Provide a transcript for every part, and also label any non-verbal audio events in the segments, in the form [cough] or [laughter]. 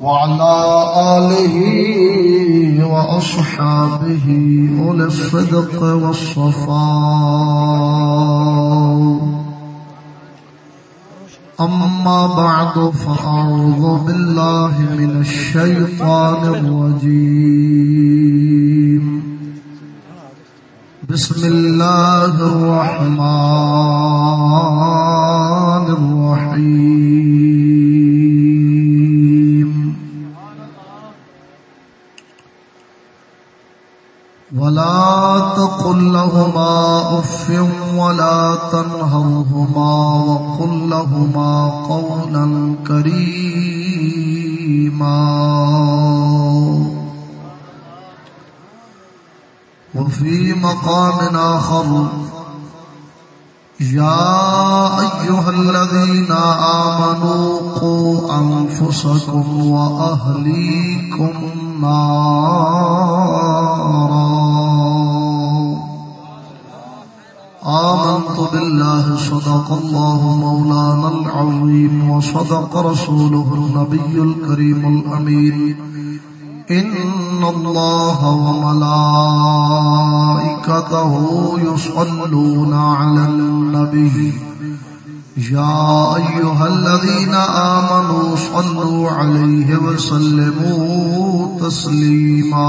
وعلى آله وأصحابه أولي الصدق والصفاء. أما بعد فأعوذ بالله من الشيطان الرجيم. بسم الله الرحمن الرحيم ولا تقل لهما أف ولا تنهرهما وقل لهما قولا كريما وفي مقام آخر. يا أيها الذين آمنوا قوا أنفسكم وأهليكم نارا. آمنت بالله، صدق الله مولانا العظيم، وصدق رسوله النبي الكريم الأمين. إن الله وملائكته يصلون على النبي. يا أيها الذين آمنوا صلوا عليه وسلموا تسليما.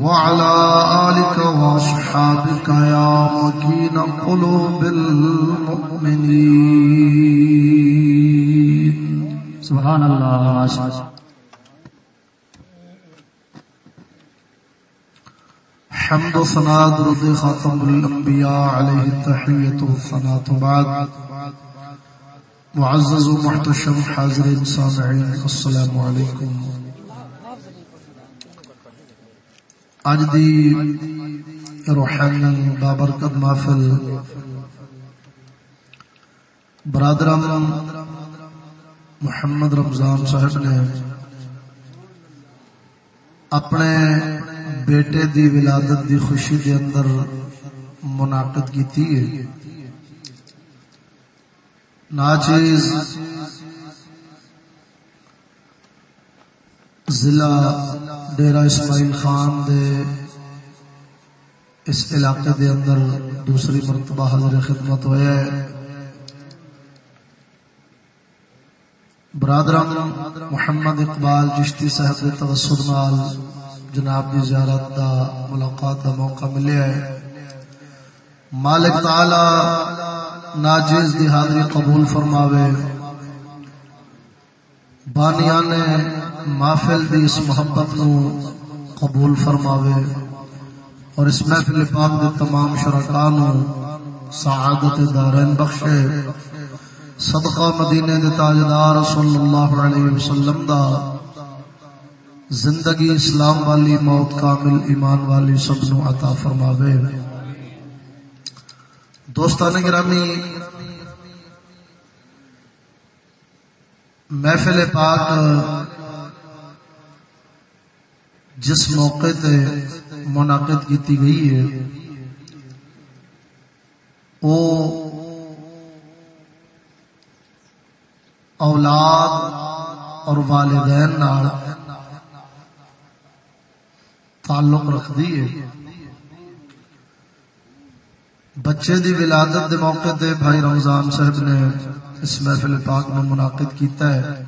وعلى آلك وصحابك يا مكين قلوب المؤمنين. سبحان الله حمد و ثناء درود خاتم الانبیاء علیہ التحیت و ثناء بعد. معزز و محتشم حاضرین سامعین السلام علیکم. اج دی روحانی بابرکت محفل۔ برادران محمد رمضان صاحب نے اپنے بیٹے دی ولادت دی خوشی دے اندر منعقد کیتی ہے۔ ناچیز ضلع ڈیرہ اسماعیل خان دے اس علاقے دے اندر دوسری مرتبہ حضر خدمت ہویا ہے۔ برادران، محمد اقبال جشتی صاحب دے توسط نال جناب دی زیارت دا ملاقات دا موقع ملیا ہے۔ مالک تعالی ناجیز دی حاضری قبول فرماوے۔ بانیان محفل دی اس محبت نو قبول فرماوے اور اس محفل پاک دے تمام شرکاء نو سعادت دارین بخشے صدقہ مدینے دے تاجدار صلی اللہ علیہ وسلم دا زندگی اسلام والی موت کامل ایمان والی سب نو عطا فرماوے دوستان گرامی محفل پاک جس موقع تے منعقد کیتی گئی ہے وہ اولاد اور والدین نال تعلق رکھ ہے۔ بچے دی ولادت دے موقع تے بھائی رمضان صاحب نے اس محفل پاک میں منعقد کیتا ہے۔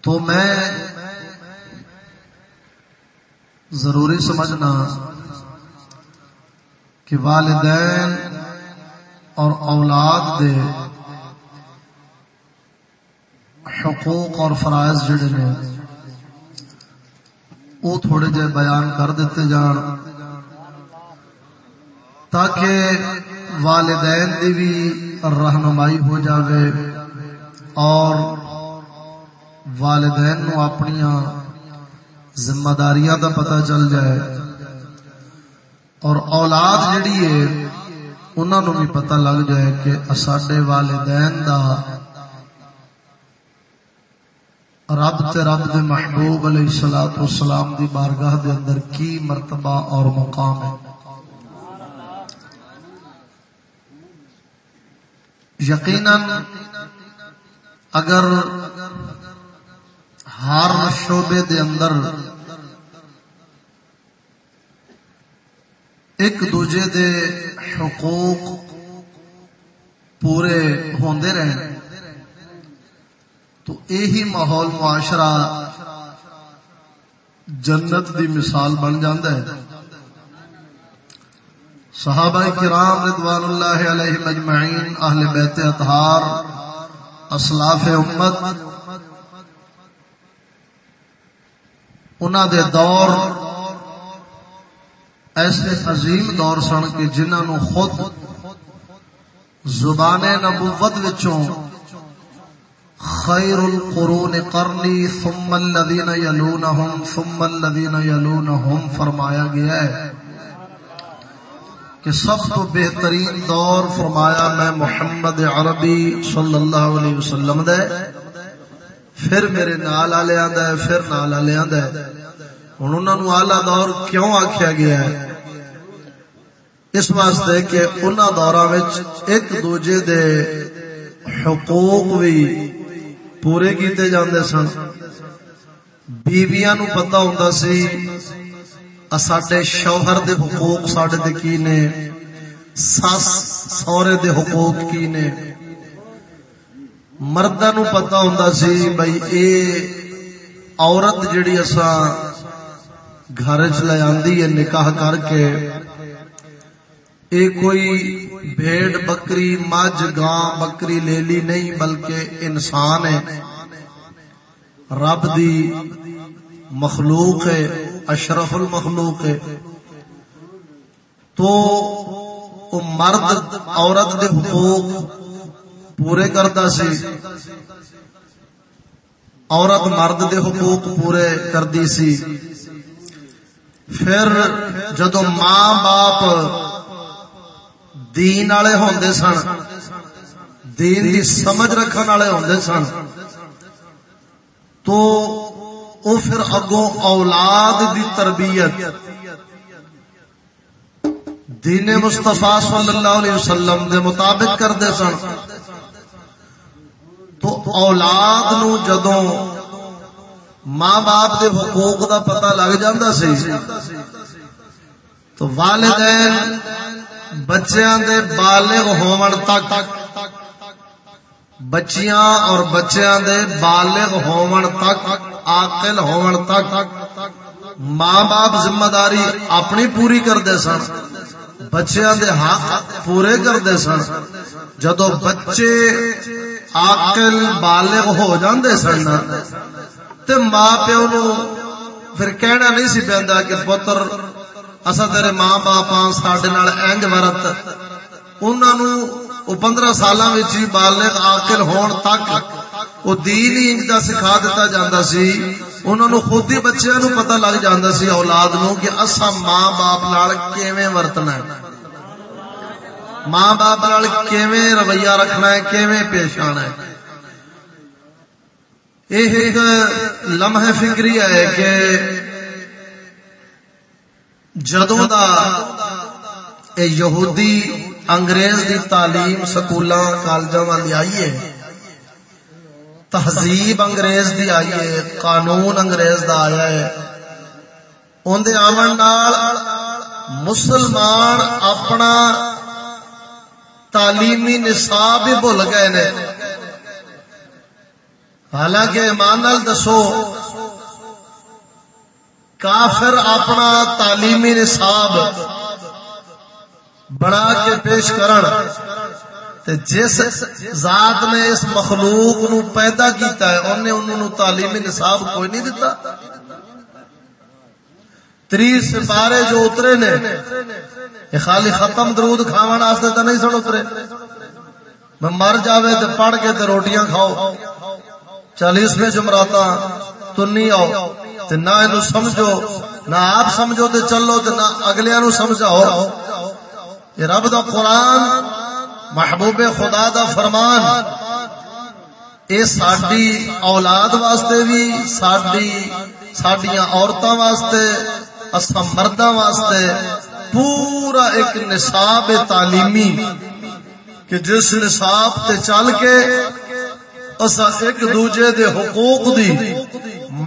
تو میں ضروری سمجھنا کہ والدین اور اولاد دے حقوق اور فرائض جڑے نے وہ تھوڑے جے بیان کر دیتے جان۔ تاکہ والدین دی بھی رہنمائی ہو جاوے اور والدین نو اپنی ذمہ داریاں دا پتہ چل جائے۔ اور اولاد جڑی ہے انہوں نے بھی پتہ لگ جائے کہ ساڈے والدین دا رب تے رب دے محبوب علیہ الصلوۃ والسلام دی بارگاہ دے اندر کی مرتبہ اور مقام ہے۔ یقیناً اگر ہر شعبے دے اندر ایک دوجے دے حقوق پورے ہوندے رہے تو یہی ماحول معاشرہ جنت دی مثال بن جاندہ ہے۔ صحابہ کرام رضوان اللہ علیہ مجمعین، اہل بیت اطہار، اسلاف امت انہوں دے دور ایسے عظیم دور سن کہ جنہوں خود زبان نبوت وچوں خیر القرون قرنی ثم الذین یلونہم، ثم الذین یلونہم فرمایا گیا ہے۔ کہ سب تو بہترین دور فرمایا میں محمد عربی صلی اللہ علیہ وسلم دے۔ پھر میرے نال آلے آدھا ہے، پھر نال آلے آدھا ہے۔ انہوں نے آلہ دور کیوں آکھیا گیا ہے؟ اس واسطے کہ انہاں دوراں وچ ایک دوجے دے حقوق بھی پورے کیتے جاندے سن۔ بیبیاں نو پتہ ہوندا سی ساڈے شوہر دے حقوق ساڈے دے کی نے؟ سس سورے دے حقوق کی نے؟ مردہ نو پتہ ہوندا سی بھائی اے عورت جڑی اساں گھر چ لے آندی ہے نکاح کر کے، اے کوئی بھیڑ، بکری، مجھ، گاں، بکری، لیلی نہیں بلکہ انسان ہے۔ رب دی مخلوق ہے۔ اشرف المخلوق ہے، تو او مرد عورت دے حقوق پورے کرتا سی۔ عورت مرد دے حقوق پورے کردی سی۔ پھر جدو ماں باپ دین والے ہوندے سن، دین دی سمجھ رکھن والے ہوندے سن، تو او پھر اگوں اولاد دی تربیت۔ دین مصطفیٰ صلی اللہ علیہ وسلم دے مطابق کردے سن۔ تو اولاد نو جدوں ماں باپ دے حقوق دا پتہ لگ جاندا سی، تو والدین بچیاں دے بالغ ہون تک، بچیاں اور بچیاں دے بالغ ہون تک عاقل ہون تک ماں باپ ذمہ داری اپنی پوری کردے سن، بچیاں دے حق پورے کردے سن۔ جدو بچے عاقل بالغ ہو جاندے سن تے ماں پیو نو پھر کہنا نہیں سی پیندا کہ پتر اصا تیرے ماں باپ سڈے اینج ورت۔ انہوں پندرہ سال بالغ آکل ہون تک وہ دین ہی انج سکھا دیتا جاتا سی۔ انہوں نے خود ہی بچیاں نو پتہ لگ جاتا سی اولاد نو کہ اصا ماں باپ نال کیویں ورتنا ہے۔ ماں باپ نال کیویں رویہ رکھنا ہے، کیویں پیش آنا ہے۔ یہ ایک لمحہ فکری ہے کہ جدوں دا اے یہودی انگریز دی تعلیم سکولاں، کالجاں والی آئی ہے تہذیب انگریز دی آئی ہے، قانون انگریز دا آیا ہے۔ ان دے آمن نال مسلمان اپنا تعلیمی نصاب ہی بھول گئے نے۔ حالانکہ ایمان نال دسو، کافر اپنا تعلیمی نصاب بنا کے پیش کرن۔ تے جس ذات نے اس مخلوق نو پیدا کیتا ہے انہیں انہوں نے تعلیمی نصاب کوئی نہیں دیتا تری سپارے جو اترے نے، یہ خالی ختم درود کھاون واسطے تو نہیں سن اترے۔ میں مر جاوے تے پڑھ کے تے روٹیاں کھاؤ۔ چالیسویں جمراتا تو نہیں آؤ۔ تے نہ اینو سمجھو، نہ آپ سمجھو تے چلو تے نہ اگلیاں نو سمجھاؤ۔ یہ رب دا قرآن محبوب خدا دا فرمان، اے ساڈی اولاد واسطے بھی ساڈی، ساڈیاں عورتاں واسطے، اساں مرداں واسطے پورا ایک نصاب تعلیمی، کہ جس نصاب تے چل کے اسا ایک دوجے دے حقوق دی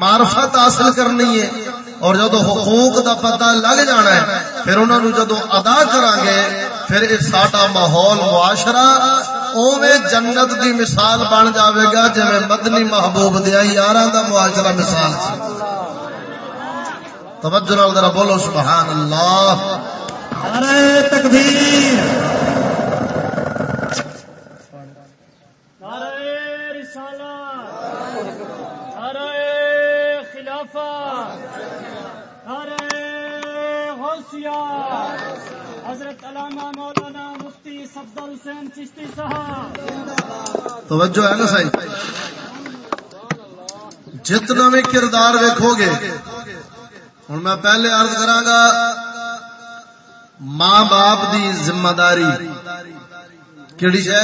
معرفت حاصل کرنی ہے۔ اور جدو حقوق دا پتہ لگ جانا ہے، پھر انہوں نے جدو ادا کران گے پھر یہ ساڈا ماحول معاشرہ اوے جنت دی مثال بن جاوے گا، جویں مدنی محبوب دیا یاراں دا معاشرہ مثال سی توجہ نال ذرا بولو، سبحان اللہ۔ نعرہ تکبیر۔ حضرت علامہ مولانا مفتی صفدر حسین چشتی صاحب۔ توجہ ہے نا صحیح جتنا بھی کردار ویکھو گے ہوں میں پہلے عرض کراں گا ماں باپ دی ذمہ داری کیڑی ہے؟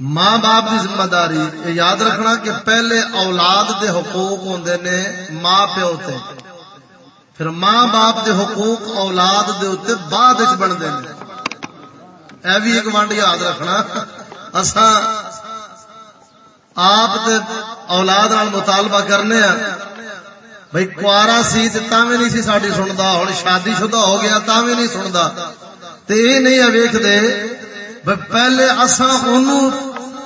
ماں باپ دی ذمہ داری، یہ یاد رکھنا کہ پہلے اولاد دے حقوق ہوندے نے ماں پیو تے۔ پھر ماں باپ دے حقوق اولاد دے اتنے بعد بنتے ہیں۔ اے بھی ایک ونڈ یاد رکھنا۔ اساں آپ دے اولاد نال مطالبہ کرنے ہیں بھائی کوارا سی تا بھی نہیں سی ساری سنتا ہوں شادی شدہ ہو گیا تا نہیں سنتا تے یہ نہیں ہے ویخ دے پہلے اساں اونوں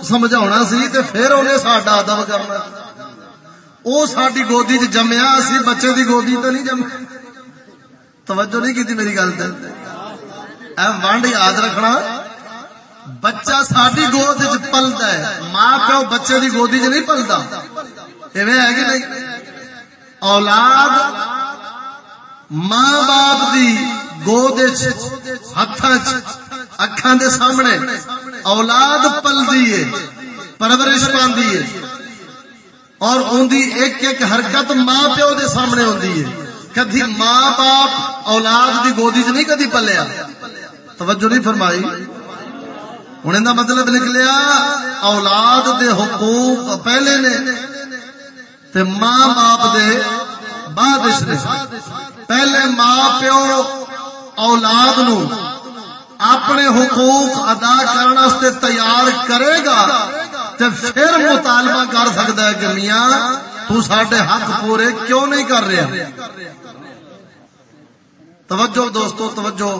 سمجھاونا سی تے پھر انہیں ساڈا ادب کرنا۔ وہ ساری گودی چ جمیا سی بچے دی گودی تو نہیں جمیا توجہ نہیں کی میری گل ونڈ یاد رکھنا، بچہ ساری گود پلتا ہے۔ ماں پیو بچے دی گودی چ نہیں پلتا ایویں ہے کہ نہیں؟ اولاد ماں باپ دی گود ہاتھ اکھان دے سامنے اولاد پلدی ہے، پرورش پاندی ہے۔ اور اندی ایک ایک حرکت ماں پیو دے سامنے ہوندی ہے۔ کدی ماں باپ اولاد دی گودی چ نہیں کدی پلیا۔ توجہ نہیں فرمائی۔ ہوں کا مطلب نکلیا اولاد دے حقوق پہلے نے تے ماں باپ دے بعد نے۔ پہلے ماں پیو اولاد نو اپنے حقوق ادا کرنے تیار کرے گا۔ تے پھر مطالبہ کر سکتا ہے کہ میاں، تو ساڈے حق پورے کیوں نہیں کر رہا توجہ دوستو، توجہ۔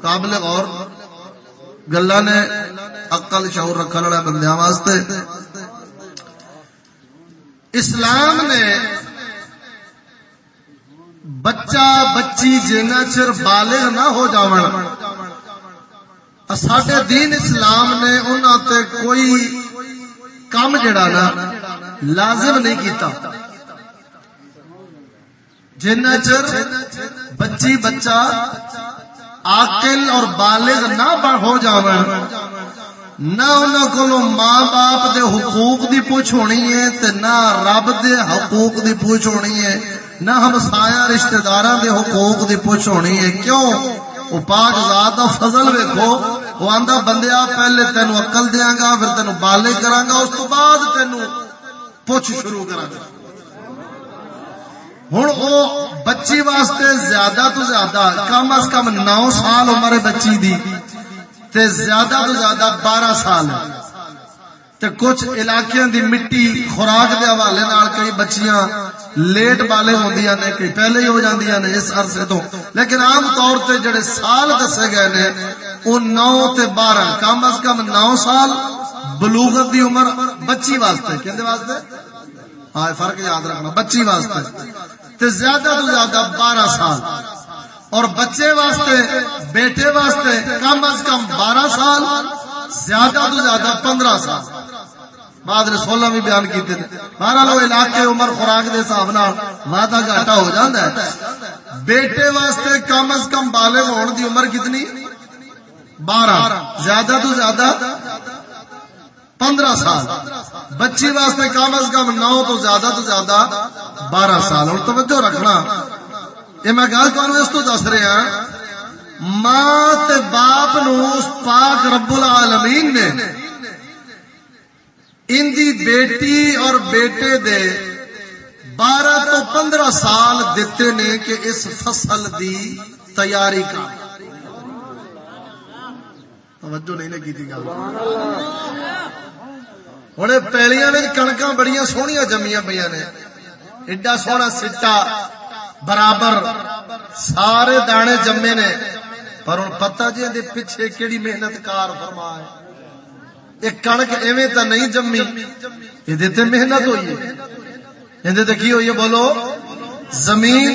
قابل غور۔ گلا نے عقل شعور رکھنے والے بندیاں واسطے۔ اسلام نے بچہ، بچی جنا چر بالغ نہ ہو جاون۔ ساڈے دین اسلام نے انہوں تے کوئی کام جڑا نا لازم نہیں کیتا۔ جنہ چر بچی بچہ آکل اور بالغ نہ ہو جاون نہ انہوں کو ماں باپ دے حقوق دی پوچھ ہونی ہے تے نہ رب دے حقوق دی پوچھ ہونی ہے، نہ ہم سایہ رشتہ داراں دے حقوق دی پوچھ ہونی ہے۔ کیوں؟ وہ پاک ذات دا فضل ویکھو۔ وہ آندا بندیا پہلے تینو عقل دیاں گا پھر تینو بالغ کراں گا اس تو بعد تینو پوچھ شروع کراں گا ہوں وہ بچی واسطے زیادہ تو زیادہ، کم از کم نو سال عمر بچی دی، تے زیادہ تو زیادہ بارہ سال۔ تے کچھ علاقے دی مٹی خوراک دے حوالے نال کئی بچیاں لیٹ بالے ہوندیاں نے، کئی پہلے ہی ہو جاندیاں نے اس عرصے تو۔ لیکن عام طور تے جڑے سال دسے گئے نے او نو تے بارہ، کم از کم نو سال بلوغت دی عمر بچی واسطے۔ کہندے واسطے؟ ہاں فرق یاد رکھنا، بچی واسطے۔ تے زیادہ تو زیادہ بارہ سال۔ اور بچے واسطے، بیٹے واسطے کم از کم بارہ سال، زیادہ تو زیادہ پندرہ سال۔ بعد نے سولہ بھی بیان کیتے تھے بارہ لو علاقے عمر خوراک دے حساب نال وعدہ گھاٹا ہو جاندا ہے۔ بیٹے واسطے کم از کم بالغ ہون دی عمر کتنی؟ بارہ، زیادہ تو زیادہ پندرہ سال۔ بچی واسطے کم از کم نو تو زیادہ تو زیادہ بارہ سال۔ اور توجہ رکھنا۔ یہ میں گل کروں اس تو دس رہا ماں تے باپ نو اس پاک رب العالمین نے ان دی بیٹی اور بیٹے دے بارہ تو پندرہ سال دیتے نے کہ اس فصل دی تیاری کا توجہ نہیں لگی تھی گل۔ ہوں پیلیاں کنکا بڑی سوہنیا جمیا پہ نے۔ ایڈا سونا سٹا۔ برابر۔ سارے دانے جمے نے۔ پر ہوں پتا جی دے پیچھے کیڑی محنت کار فرما ہے۔ یہ کنک ایویں تو نہیں جمی۔ یہ محنت ہوئی ہے۔ یہ ہوئی ہے؟ بولو۔ زمین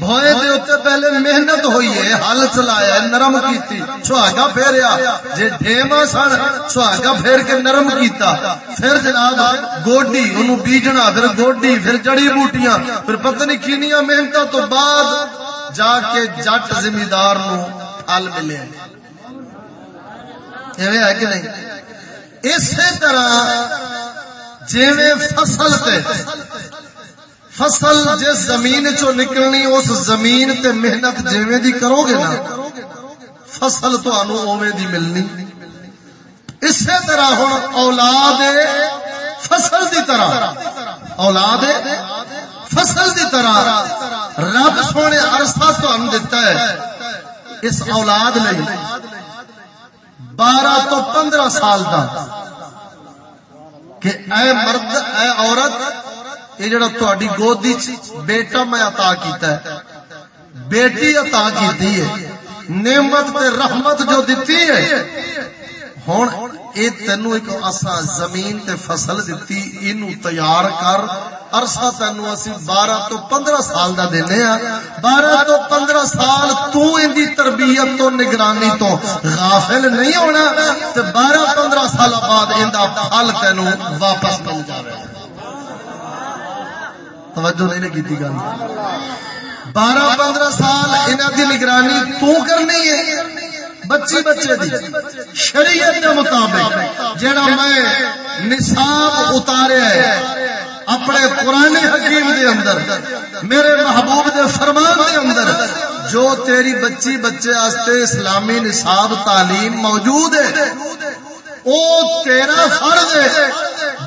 بوئے دے اتنے پہلے محنت ہوئی ہے ہل چلایا نرم کیتی۔ سہاگا پھیریا۔ جے ڈھیما سن، سہاگا پھیر کے نرم کیتا۔ پھر جناب گوڈی انہوں بیجنا، پھر گوڈی، پھر جڑی بوٹیاں۔ پھر پتہ نہیں کینیاں محنتاں تو بعد جا کے جٹ زمیندار نو پھل ملے۔ ایویں ہے کہ نہیں؟ اسی طرح جیویں فصل تے فصل جس زمین چو نکلنی، اس زمین تے محنت جیویں دی کرو گے نا؟ فصل تو انو اوے دی ملنی۔ اسی طرح ہوں اولاد فصل دی طرح۔ اولاد فصل دی طرح۔ رب سونے عرصہ تو دیتا ہے، اس اولاد نے بارہ تو پندرہ سال کا کہ اے مرد، اے عورت یہ جڑا تہاڈی گودی بیٹا میں عطا کیتا ہے بیٹی عطا کیتی ہے نعمت تے رحمت جو دتی ہے ہن اے تینو ایک اسا زمین تے فصل دتی اینو تیار کر عرصہ تینو اسی 12 تو 15 سال دا دینے ہاں 12 تو 15 سال تو ان دی تربیت تو نگرانی تو غافل نہیں ہونا تے 12 15 سال بعد ان دا پھل تینو واپس مل جاوے گا توجہ نہیں نے کی گل بارہ پندرہ سال انہوں کی نگرانی تو کرنی ہے، بچی بچے دی۔ شریعت کے مطابق جڑا میں نصاب اتارے ہے، اپنے قرآن حکیم دے اندر، میرے محبوب دے فرمان دے اندر، جو تیری بچی بچے آستے اسلامی نصاب تعلیم موجود ہے، او تیرا فرض ہے۔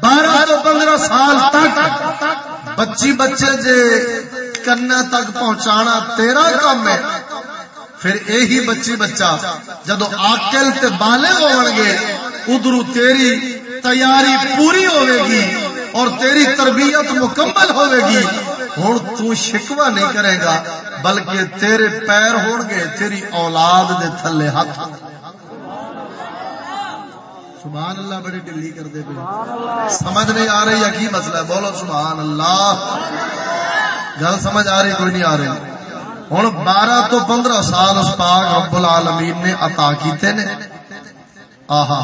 بارہ تو پندرہ سال تک بچی بچے جے کرنا تک پہنچانا تیرا کام ہے۔ پھر یہی بچی بچہ جدو آکل تے بالے ہون گے ادھر تیری تیاری پوری ہوے گی اور تیری تربیت مکمل ہوے گی ہوں تو شکوا نہیں کرے گا، بلکہ تیرے پیر ہون گے، تیری اولاد دے تھلے ہاتھ۔ سبحان اللہ بڑی ڈلی کرتے پہ سمجھ نہیں آ رہی کی مسئلہ ہے؟ بولو سبحان اللہ۔ گل سمجھ آ رہی کوئی نہیں آ رہی۔ ہوں بارہ تو پندرہ سال اس پاک رب العالمین نے عطا کیتے نے۔ آہا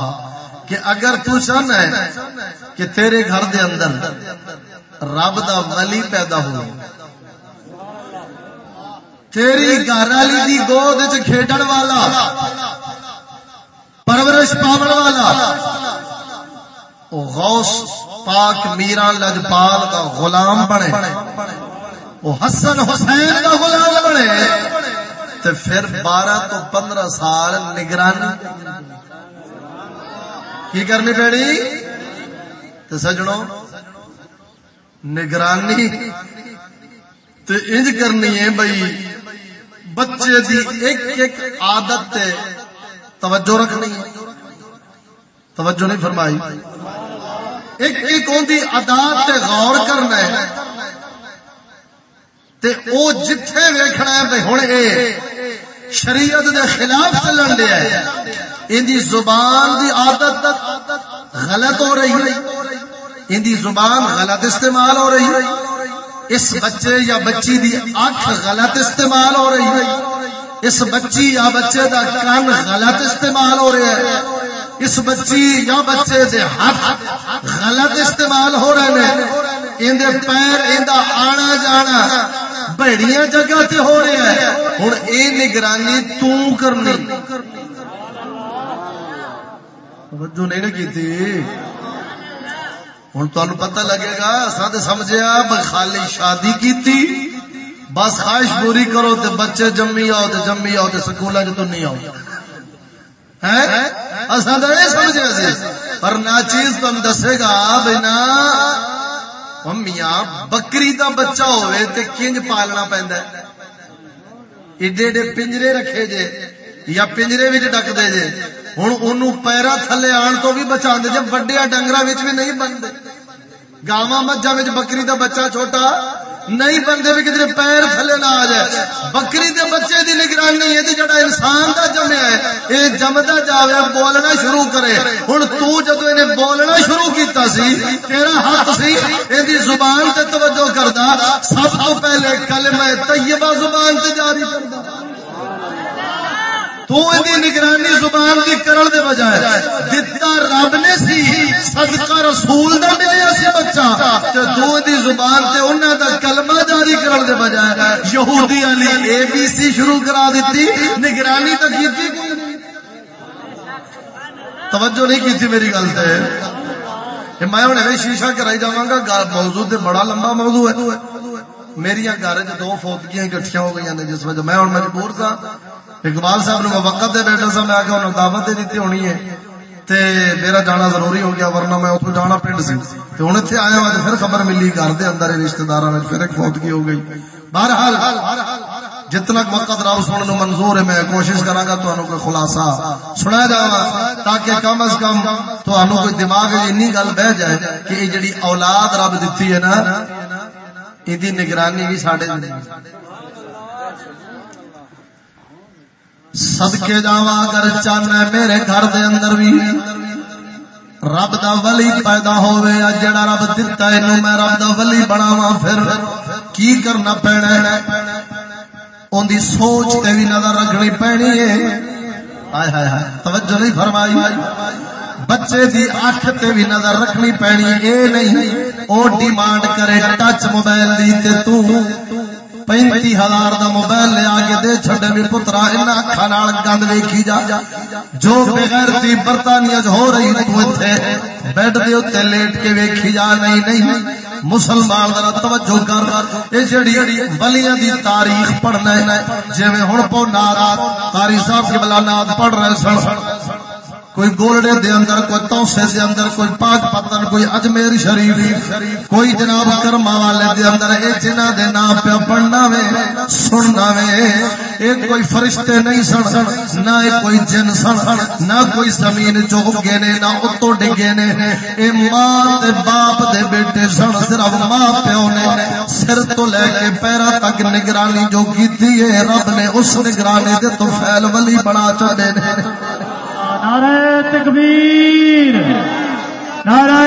کہ اگر تو چاہنا ہے کہ تیرے گھر دے اندر رب دا ولی پیدا ہو تیری گھر والی دی گود چ کھیڈن والا پرورش پاون والا۔ غوث پاک میرا لجپال کا غلام بنے۔ وہ حسن حسین کا غلام بنے۔ تو پھر بارہ تو پندرہ سال نگرانی۔ کی کرنی پڑی تو سجڑوں نگرانی۔ تو انج کرنی ہے بھائی بچے دی ایک ایک عادت تے توجہ رکھنی ہے۔ توجہ نہیں فرمائی۔ ایک ایک اون دی ادا تے غور کرنا ہے۔ تے او جتھے ویکھنا ہے بھائی ہن اے شریعت دے خلاف چلن دیا ہے۔ ان دی زبان دی عادت غلط ہو رہی ہے۔ ان دی زبان غلط استعمال ہو رہی ہے۔ اس بچے یا بچی دی اکھ غلط استعمال ہو رہی ہے۔ اس بچی یا بچے دا کن غلط استعمال ہو رہا ہے۔ اس بچی یا بچے دے ہاتھ غلط استعمال ہو رہے ہیں۔ اندے پیر اندا آنا جانا بڑیاں جگہ تے ہو رہا ہے۔ ہن اے نگرانی تو کرنی۔ توجہ نہیں نا کی ہوں تمہیں پتہ لگے گا سد سمجھیا خالی شادی کی بس خواہش پوری کرو تے بچے جمی آؤ تے جمی آؤ تے سکول تو نہیں آؤ۔ اصا تو یہ سمجھے سی، پر نہ چیز تم دسے گا بنا میاں بکری دا بچہ ہوئے تے کنج پالنا پہندا ہے۔ ایڈے ایڈے پنجرے رکھے جے، یا پنجرے وچ ڈک دے جے۔ ہن اونوں پیرا تھلے آن تو بھی بچا دے جے وڈیا ڈنگرا وچ بھی نہیں بندے گاواں مجھا وچ بکری دا بچہ چھوٹا نہیں بندے بھی کدھر پیر تھلے نہ آ جائے بکری دے بچے دی نگرانی ہے جڑا انسان دا جمع ہے یہ جمدا جاوے، بولنا شروع کرے۔ ہن تو جدو انہیں بولنا شروع کیتا سی، تیرا حق سی یہ زبان تے توجہ کردا۔ سب تو پہلے کلمہ طیبہ زبان تے جاری کردا۔ تو نگرانی زبان کی کرن دے بجائے دتا رب نے سی، صدقہ رسول دا ملیا سی بچہ تے تو دی زبان تے انہاں دا کلمہ جاری کرن دے بجائے یہودی علی اے بی سی شروع کرا دیتی نگرانی تو کیتی کوئی؟ توجہ نہیں کی تھی میری گل تے۔ میں ہوں شیشہ کرائی جاواں گا موضوع تے بڑا لمبا موضوع ہے۔ میری گھر دو فوتگیاں اکٹھیاں ہو گئی نے، جس وجہ میں ہوں مجبور سا اقبال صاحب نے وقت دے بیٹھا سا میں آ کے انہوں دعوت دے دیتی ہونی ہے۔ تے میرا جانا ضروری ہو گیا ورنہ میں اتو جانا پنڈ سی۔ تے ہوں اتنے آیا ہوا پھر خبر ملی گھر دے اندر رشتے دار پھر ایک فوتگی ہو گئی۔ بہرحال جتنا وقت راؤ سننے منظور ہے، میں کوشش کرا گا تو کوئی خلاصہ سنا جا تاکہ کم از کم تو کوئی دماغ وچ اینی گل بہ جائے کہ یہ جڑی اولاد رب دیتی ہے نا یہ نگرانی بھی ساڈے صدقے جاوا اگر چاہنا میرے گھر دے اندر بھی۔ رب دا ولی پیدا ہوئے یا جڑا رب دتا اینو میں رب دا ولی بناواں پھر۔ کی کرنا پینا ہے؟ اون دی سوچ تے بھی نظر رکھنی پینی ہے۔ ہائے ہائے ہائے۔ توجہ نہیں فرمائی۔ بچے دی اکھ تے بھی نظر رکھنی پینی، اے نہیں۔ او ڈیمانڈ کرے، ٹچ موبائل دی تے تو۔ پینتی ہزار دا موبائل لے آگے دے چھڑے بھی پترا انہا اکھا گند ویکھی جا۔ جو بغیر تی برطانیہ جو ہو رہی تو تھے بیڈ دے اتے لیٹ کے ویکھی جا۔ نہیں نہیں مسلمان ذرا توجہ کر۔ اے جڑی ولیاں دی تاریخ پڑھنا ہے، جویں ہن پو نات قاری صاحب کی بلا نات پڑھ رہے سن۔ کوئی گولڈے دے اندر، کوئی توسے دے اندر، کوئی پاک پتن کوئی اجمیر شریف، کوئی جناب کرما والے دے اندر، اے جنہ دے نام پہ پڑھنا وے، سننا وے، اے کوئی فرشتے نہیں سن، نہ اے کوئی جن سن، نہ کوئی زمین جو گے نے، نہ اتو ڈگے نے، اے ماں دے باپ دے بیٹے سن، صرف ماں پیو نے سر تو لے کے پیرا تک نگرانی جو کیتی ہے رب نے اس نگرانی دے تو فیل ولی بنا چڑے نے۔ نعرہ تکبیر نعرہ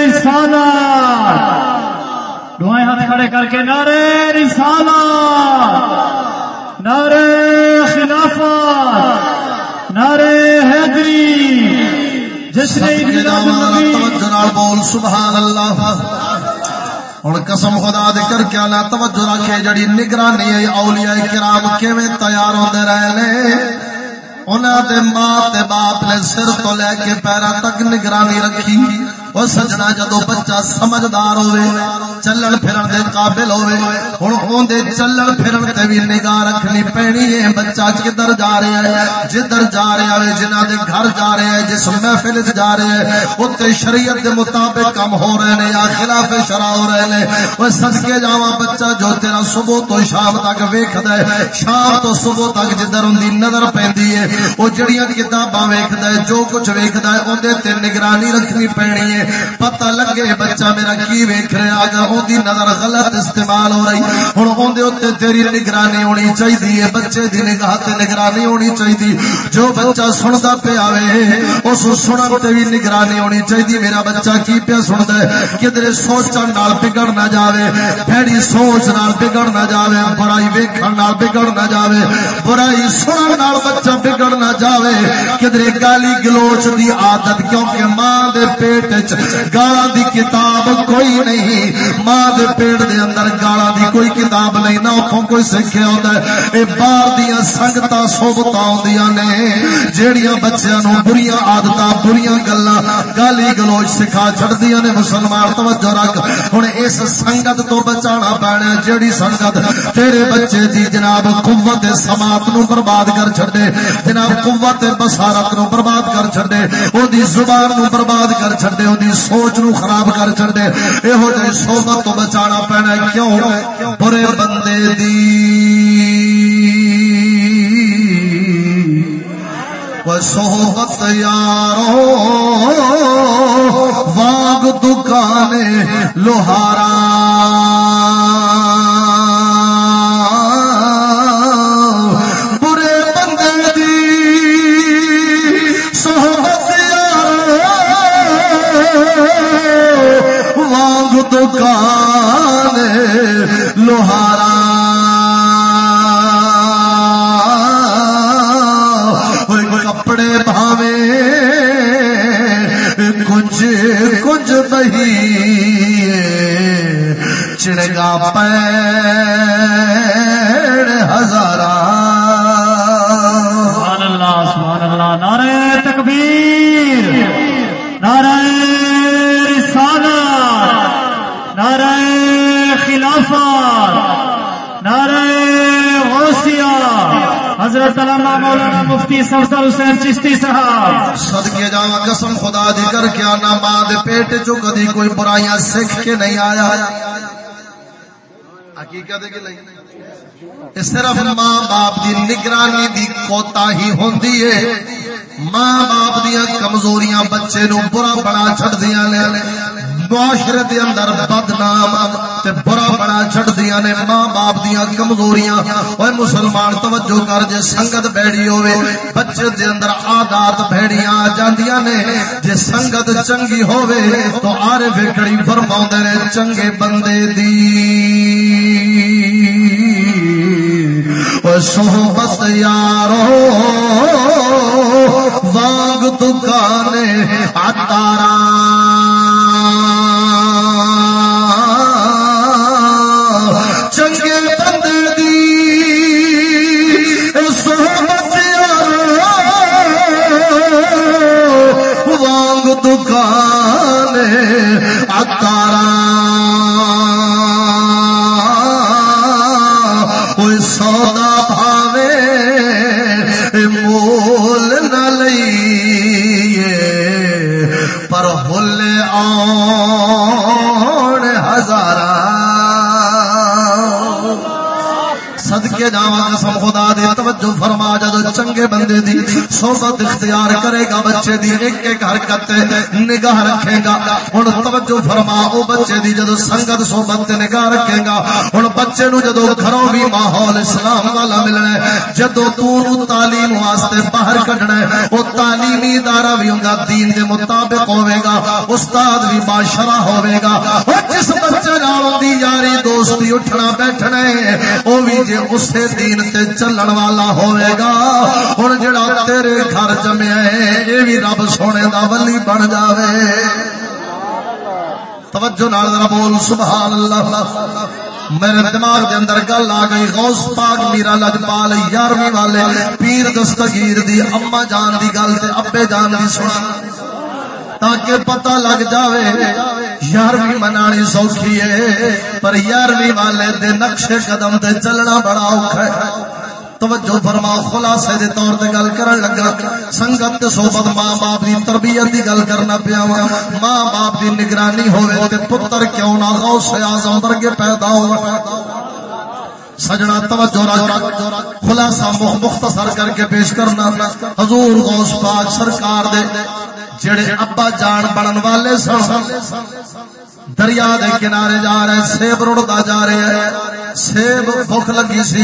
رسالہ۔ دعائیں ہاتھ کھڑے کر کے نعرہ رسالہ نعرہ خلافت نعرہ حیدری۔ جس نے بول سبحان اللہ۔ ہوں قسم خدا دے کر کے اللہ توجہ رکھے جڑی نگرانی اولیاء کرام کیویں تیار ہوندے رہے انہاں دے ماں تے باپ نے سر تو لے کے پیرا تک نگرانی رکھی۔ او سجنا جدو بچہ سمجھدار ہوئے چلن پھرن دے قابل ہوئے ہن اون دے چلن پھرن تے بھی نگاہ رکھنی پینی ہے۔ بچہ کدھر جا رہا ہے، جدھر جا رہا ہے، جنہاں دے گھر جا رہے ہیں جس محفل وچ جا رہے ہیں اوتے شریعت دے مطابق کم ہو رہے ہیں یا خلاف شرع ہو رہے ہیں او صدکے جاواں بچہ جو تیرا صبح تو شام تک ویکھدا ہے، شام تو صبح تک جدھر اون دی نظر پیندی ہے او جڑیاں کتاباں ویکھدا ہے، جو کچھ ویکھدا ہے اون دے تے نگرانی رکھنی پینی ہے۔ پتہ لگے بچہ میرا کی ویکھ رہا اگر اون دی نظر غلط استعمال ہو رہی۔ ہن اون دے اوتے تیری نگرانی ہونی چاہیے بچے دی نگاہ تے نگرانی ہونی چاہیے جو بچہ سندا پیا وے، اس سنن تے بھی نگرانی ہونی چاہیے میرا بچہ کی پیا سندا ہے؟ کدھر سوچن نال بگڑ نہ جاوے، بھڑی سوچ نال بگڑ نہ جاوے، برائی ویکھن نال بگڑ نہ جاوے، برائی سنن نال بچہ بگڑ نہ جاوے۔ کدھر گالی گلوچ دی عادت، کیونکہ ماں دے پیٹ وچ گالا دی کتاب کوئی نہیں ماں دے پیٹ دے اندر گالا دی کوئی کتاب نہیں نہ اوتھوں کوئی سکھیا ہوندا اے باہر دیاں سنگتاں صحبتاں ہوندیاں نے جیڑیاں بچیاں نو بریاں عادتاں بریاں گلاں گالی گلوچ سکھا چھڑدیاں نے مسلمان توجہ رکھ ہن اس سنگت تو بچانا پینا جیڑی سنگت تیرے بچے دی جناب قوت سماعت نو برباد کر چھڑے جناب قوت بصارت نو برباد کر چھڑے او دی زبان نو برباد کر چھڑے دی سوچ نو خراب کر چھڑے ایہو جے صحبت تو بچانا پینا کیوں؟ برے بندے دی۔ و صحبت یارو، واگ دکان لوہارا۔ یارو واگ دکان لوہارا۔ کپڑے بھاوے کچھ کچھ بہی چڑگا پیر۔ حضرت علامہ مولانا مفتی سفدر حسین چشتی صاحب۔ صدقے جاوا قسم خدا دی کر کے آنا ماں دے پیٹ چو کدی کوئی برائیاں سکھ کے نہیں آیا۔ حقیقت ہے کہ نہیں؟ صرف ماں باپ دی نگرانی دی کوتا ہی ہوندی ہے۔ ماں باپ دیا کمزوریاں بچے نو برا بنا چھڑ دیا نے۔ معاشرے دے اندر بدنام تے برا بنا چھڑ دیا نے ماں باپ دیا کمزوریاں اوے مسلمان توجہ کر جے سنگت بیڑی ہوے بچے دے اندر عادات بھیڑیاں آ جاندیاں نے، جے سنگت چنگی ہوے تو آرے وکڑی فرماوندے نے، چنگے بندے دی۔ او صحبت یارو، واگ دکان عطارا دکان اتارا صدقے جاواں قسم خدا دی توجہ فرما جد چنگے بندے دی صحبت اختیار کرے گا، بچے دی ایک ایک حرکت تے نگاہ رکھے گا۔ ہن توجہ فرما، او بچے دی جد سنگت صحبت تے نگاہ رکھے گا، ہن بچے نو جدو گھروں بھی ماحول اسلام والا ملنا ہے، جدو تو نو تعلیم واسطے باہر کڈنا ہے، او تعلیمی ادارہ بھی ہوگا دین دے مطابق ہوے گا، استاد بھی باشرہ ہوے گا۔ او نال دی یاری دوستی اٹھنا بیٹھنا ہے۔ او بھی جے اسے دین تے چلن والا ہوئے گا۔ ہن جڑا تیرے گھر جمیا ہے، اے بھی رب سونے دا ولی بن جاوے۔ توجہ نال ذرا بول، سبحان اللہ۔ میرے دماغ دے اندر گل آ گئی، غوث پاک میرا لجپال یارویں والے، پیر دستگیر دی اما جان دی گل تے ابے جان دی سنا تاکہ پتہ لگ جاوے، یارویں منانی سوکھی ہے، پر یارویں والے دے نقشے قدم تے چلنا بڑا اوکھا ہے۔ توجہ فرما، خلاصے دے طور تے گل کرن لگا۔ سنگت تے صحبت ماں باپ دی تربیت دی گل کرنا پیا وا۔ ماں باپ دی نگرانی ہوے تے پتر کیوں نہ غوث اعظم ورگے پیدا ہو۔ سجنا توجہ رکھ۔ خلاصہ مختصر کر کے پیش کرنا۔ حضور غوث پاک سرکار دے جڑے ابا جان بنن والے سن۔ دریا دے کنارے جا رہے سیب رڑتا جا رہے ہیں۔ سیب بھوک لگی سی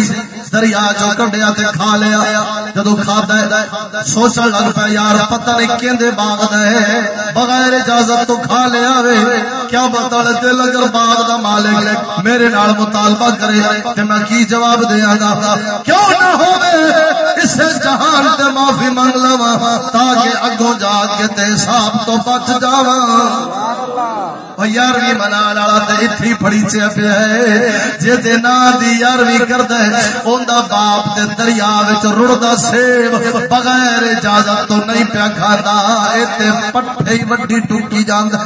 دریا جو کڈیا تے کھا لیا۔ جدو کھادا ہے سوچن لگ پیا یار پتہ نہیں کیندے باغ دا ہے۔ بغیر اجازت تو کھا لیا وے۔ کیا پتہ دل اگر باغ دا مالک میرے نال مطالبہ کرے تے میں کی جواب دیاں گا؟ کیوں نہ ہوے اس جہان تے معافی منگ لواں تاکہ اگوں جا کے تے حساب تو بچ جاواں۔ یارویں منان والا تے اتھی پڑی چیا پیا ہے۔ جے دے نا دی یارویں کردا ہے اوندا باپ تے دریا وچ رڑدا سیب۔ بغیر اجازت تو نہیں پیا کھادا اے تے پٹھے ہی وڈی ٹوکی جاندا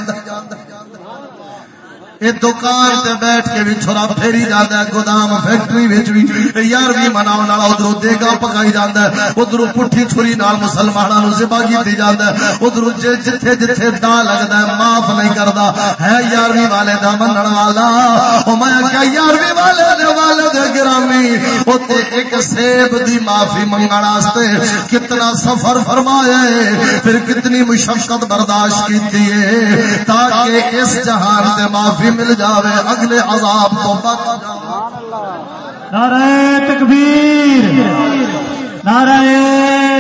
یہ دکان تے بیٹھ کے بھی چھوڑا، پھیری جاتا ہے، گودام فیکٹری وچ بھی۔ یار بھی مناون والا ادھر دیگا پکائی جاتا ہے۔ ادھر پٹھی چھری نال مسلماناں نو ذبح کیتی جاتا ہے۔ ادھر جتھے جتھے دا لگدا ہے، معاف نہیں کردا۔ ہے یارویں والے دا منن والا۔ او میں کہ یارویں والے دے والے دے گرامی۔ اوتے ایک سیب دی معافی منگن واسطے کتنا سفر فرمایا ہے۔ پھر کتنی مشقت برداشت کیتی ہے۔ تاکہ اس جہان تے معافی مل جاوے اگلے عذاب تو بچ نعرہ تکبیر نعرہ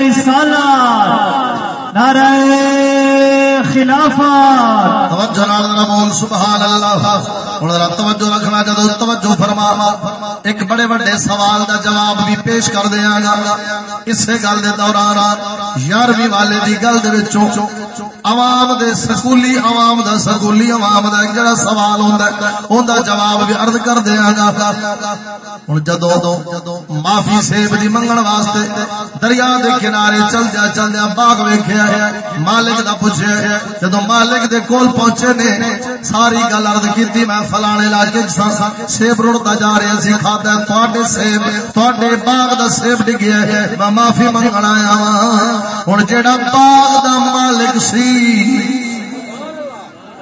رسالت نعرہ خلافت۔ توجہ نال بول سبحان اللہ۔ ہن ذرا توجہ رکھنا جدو توجہ فرما ایک بڑے بڑے سوال دا جواب بھی پیش کر دیاں گا اسے گل دے دوران 11ویں والے دی گل دے وچوں عوام دے سکولی عوام دا سکولی عوام دا جڑا سوال ہوندا ہے اوندا جواب بھی عرض کر دیاں گا ہن جدو معافی سیب دی منگن واسطے دریا دے کنارے چل جا چل جا باغ ویکھیا مالک دا پوچھیا جدو مالک دے کول پہنچے نے ساری گل عرض کیتی میں فلانے علاقے سیب رڑتا جا رہا سی کھادا تواڈے سیب، تواڈے باغ دا سیب ڈگیا ہے۔ میں معافی منگن آیا ہاں ہن جیڑا باغ دا مالک سی،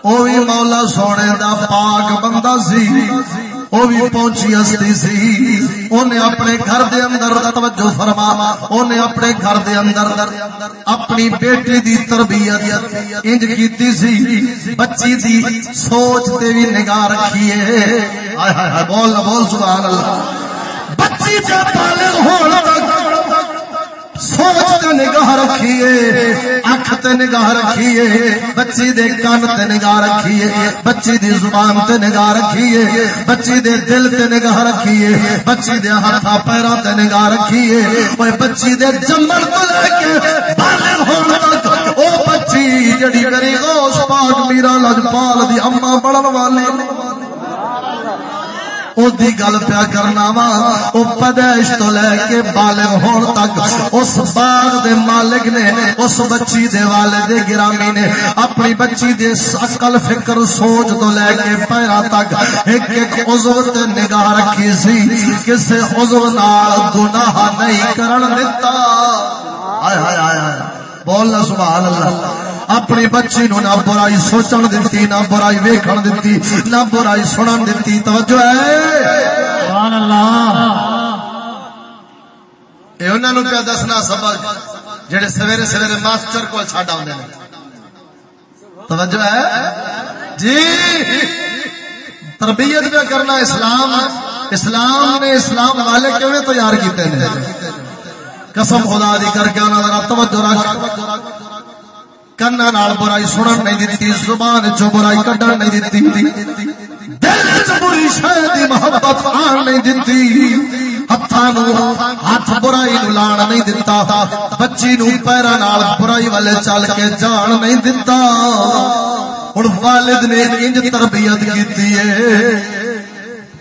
او وی مولا سونے دا پاک بندہ سی، او وی پہنچی ہستی سی۔ اونے اپنے گھر دے اندر توجہ فرما، اونے اپنے گھر دے اندر اپنی بیٹی دی تربیت انج کیتی سی، بچی دی سوچ تے وی نگاہ رکھیے۔ ہائے ہائے بول بول، سبحان اللہ۔ بچی جب بالغ ہون تک سوچ تے نگاہ رکھیے، اکھ تے نگاہ رکھیے، بچی دے کان تے نگاہ رکھیے، بچی دی زبان تے نگاہ رکھیے، بچی دے دل تے نگاہ رکھیے، بچی دے ہاتھاں پیراں تے نگاہ رکھیے اوے بچی دے جمن تو لے کے بالغ ہون تک، او بچی جڑی میری غوث پاک میرا لجپال دی اما بڑن والی۔ دی گل پیا کرنا وا، او پدیش تو لے کے بالغ ہون تک، اس باغ دے مالک نے، اس بچی دے والد گرامی نے اپنی بچی دے عقل، فکر، سوچ تو لے کے پیرا تک ایک ایک عضو تے نگاہ رکھی سی، کسے عضو نال گناہ نہیں کرن دتا۔ ہائے ہائے ہائے بولنا سبحان اللہ۔ اپنی بچی نو نہ برائی سوچن دیتی نہ برائی ویکھن دیتی نہ برائی سنن دیتی توجہ ہے؟ سبحان اللہ۔ اے انہاں نو پیا دسنا سبق جڑے سویرے سویرے ماسٹر کو چھڈ آوندے نے۔ توجہ ہے؟ جی۔ تربیت پہ کرنا اسلام اسلام نے اسلام والے کیویں تیار کیتے ہیں قسم خدا دی کر کے انہاں ذرا توجہ رکھ۔ کنا نال برائی سنن نہیں دیتی زبان چو برائی کڈن نہیں دیتی دل چ بری شے دی محبت آن نہیں دیتی ہتھاں نو ہاتھ برائی نو لان نہیں دتا بچی نو پیراں نال برائی والے چل کے جان نہیں دتا ہن والد نے انج تربیت کیتی ہے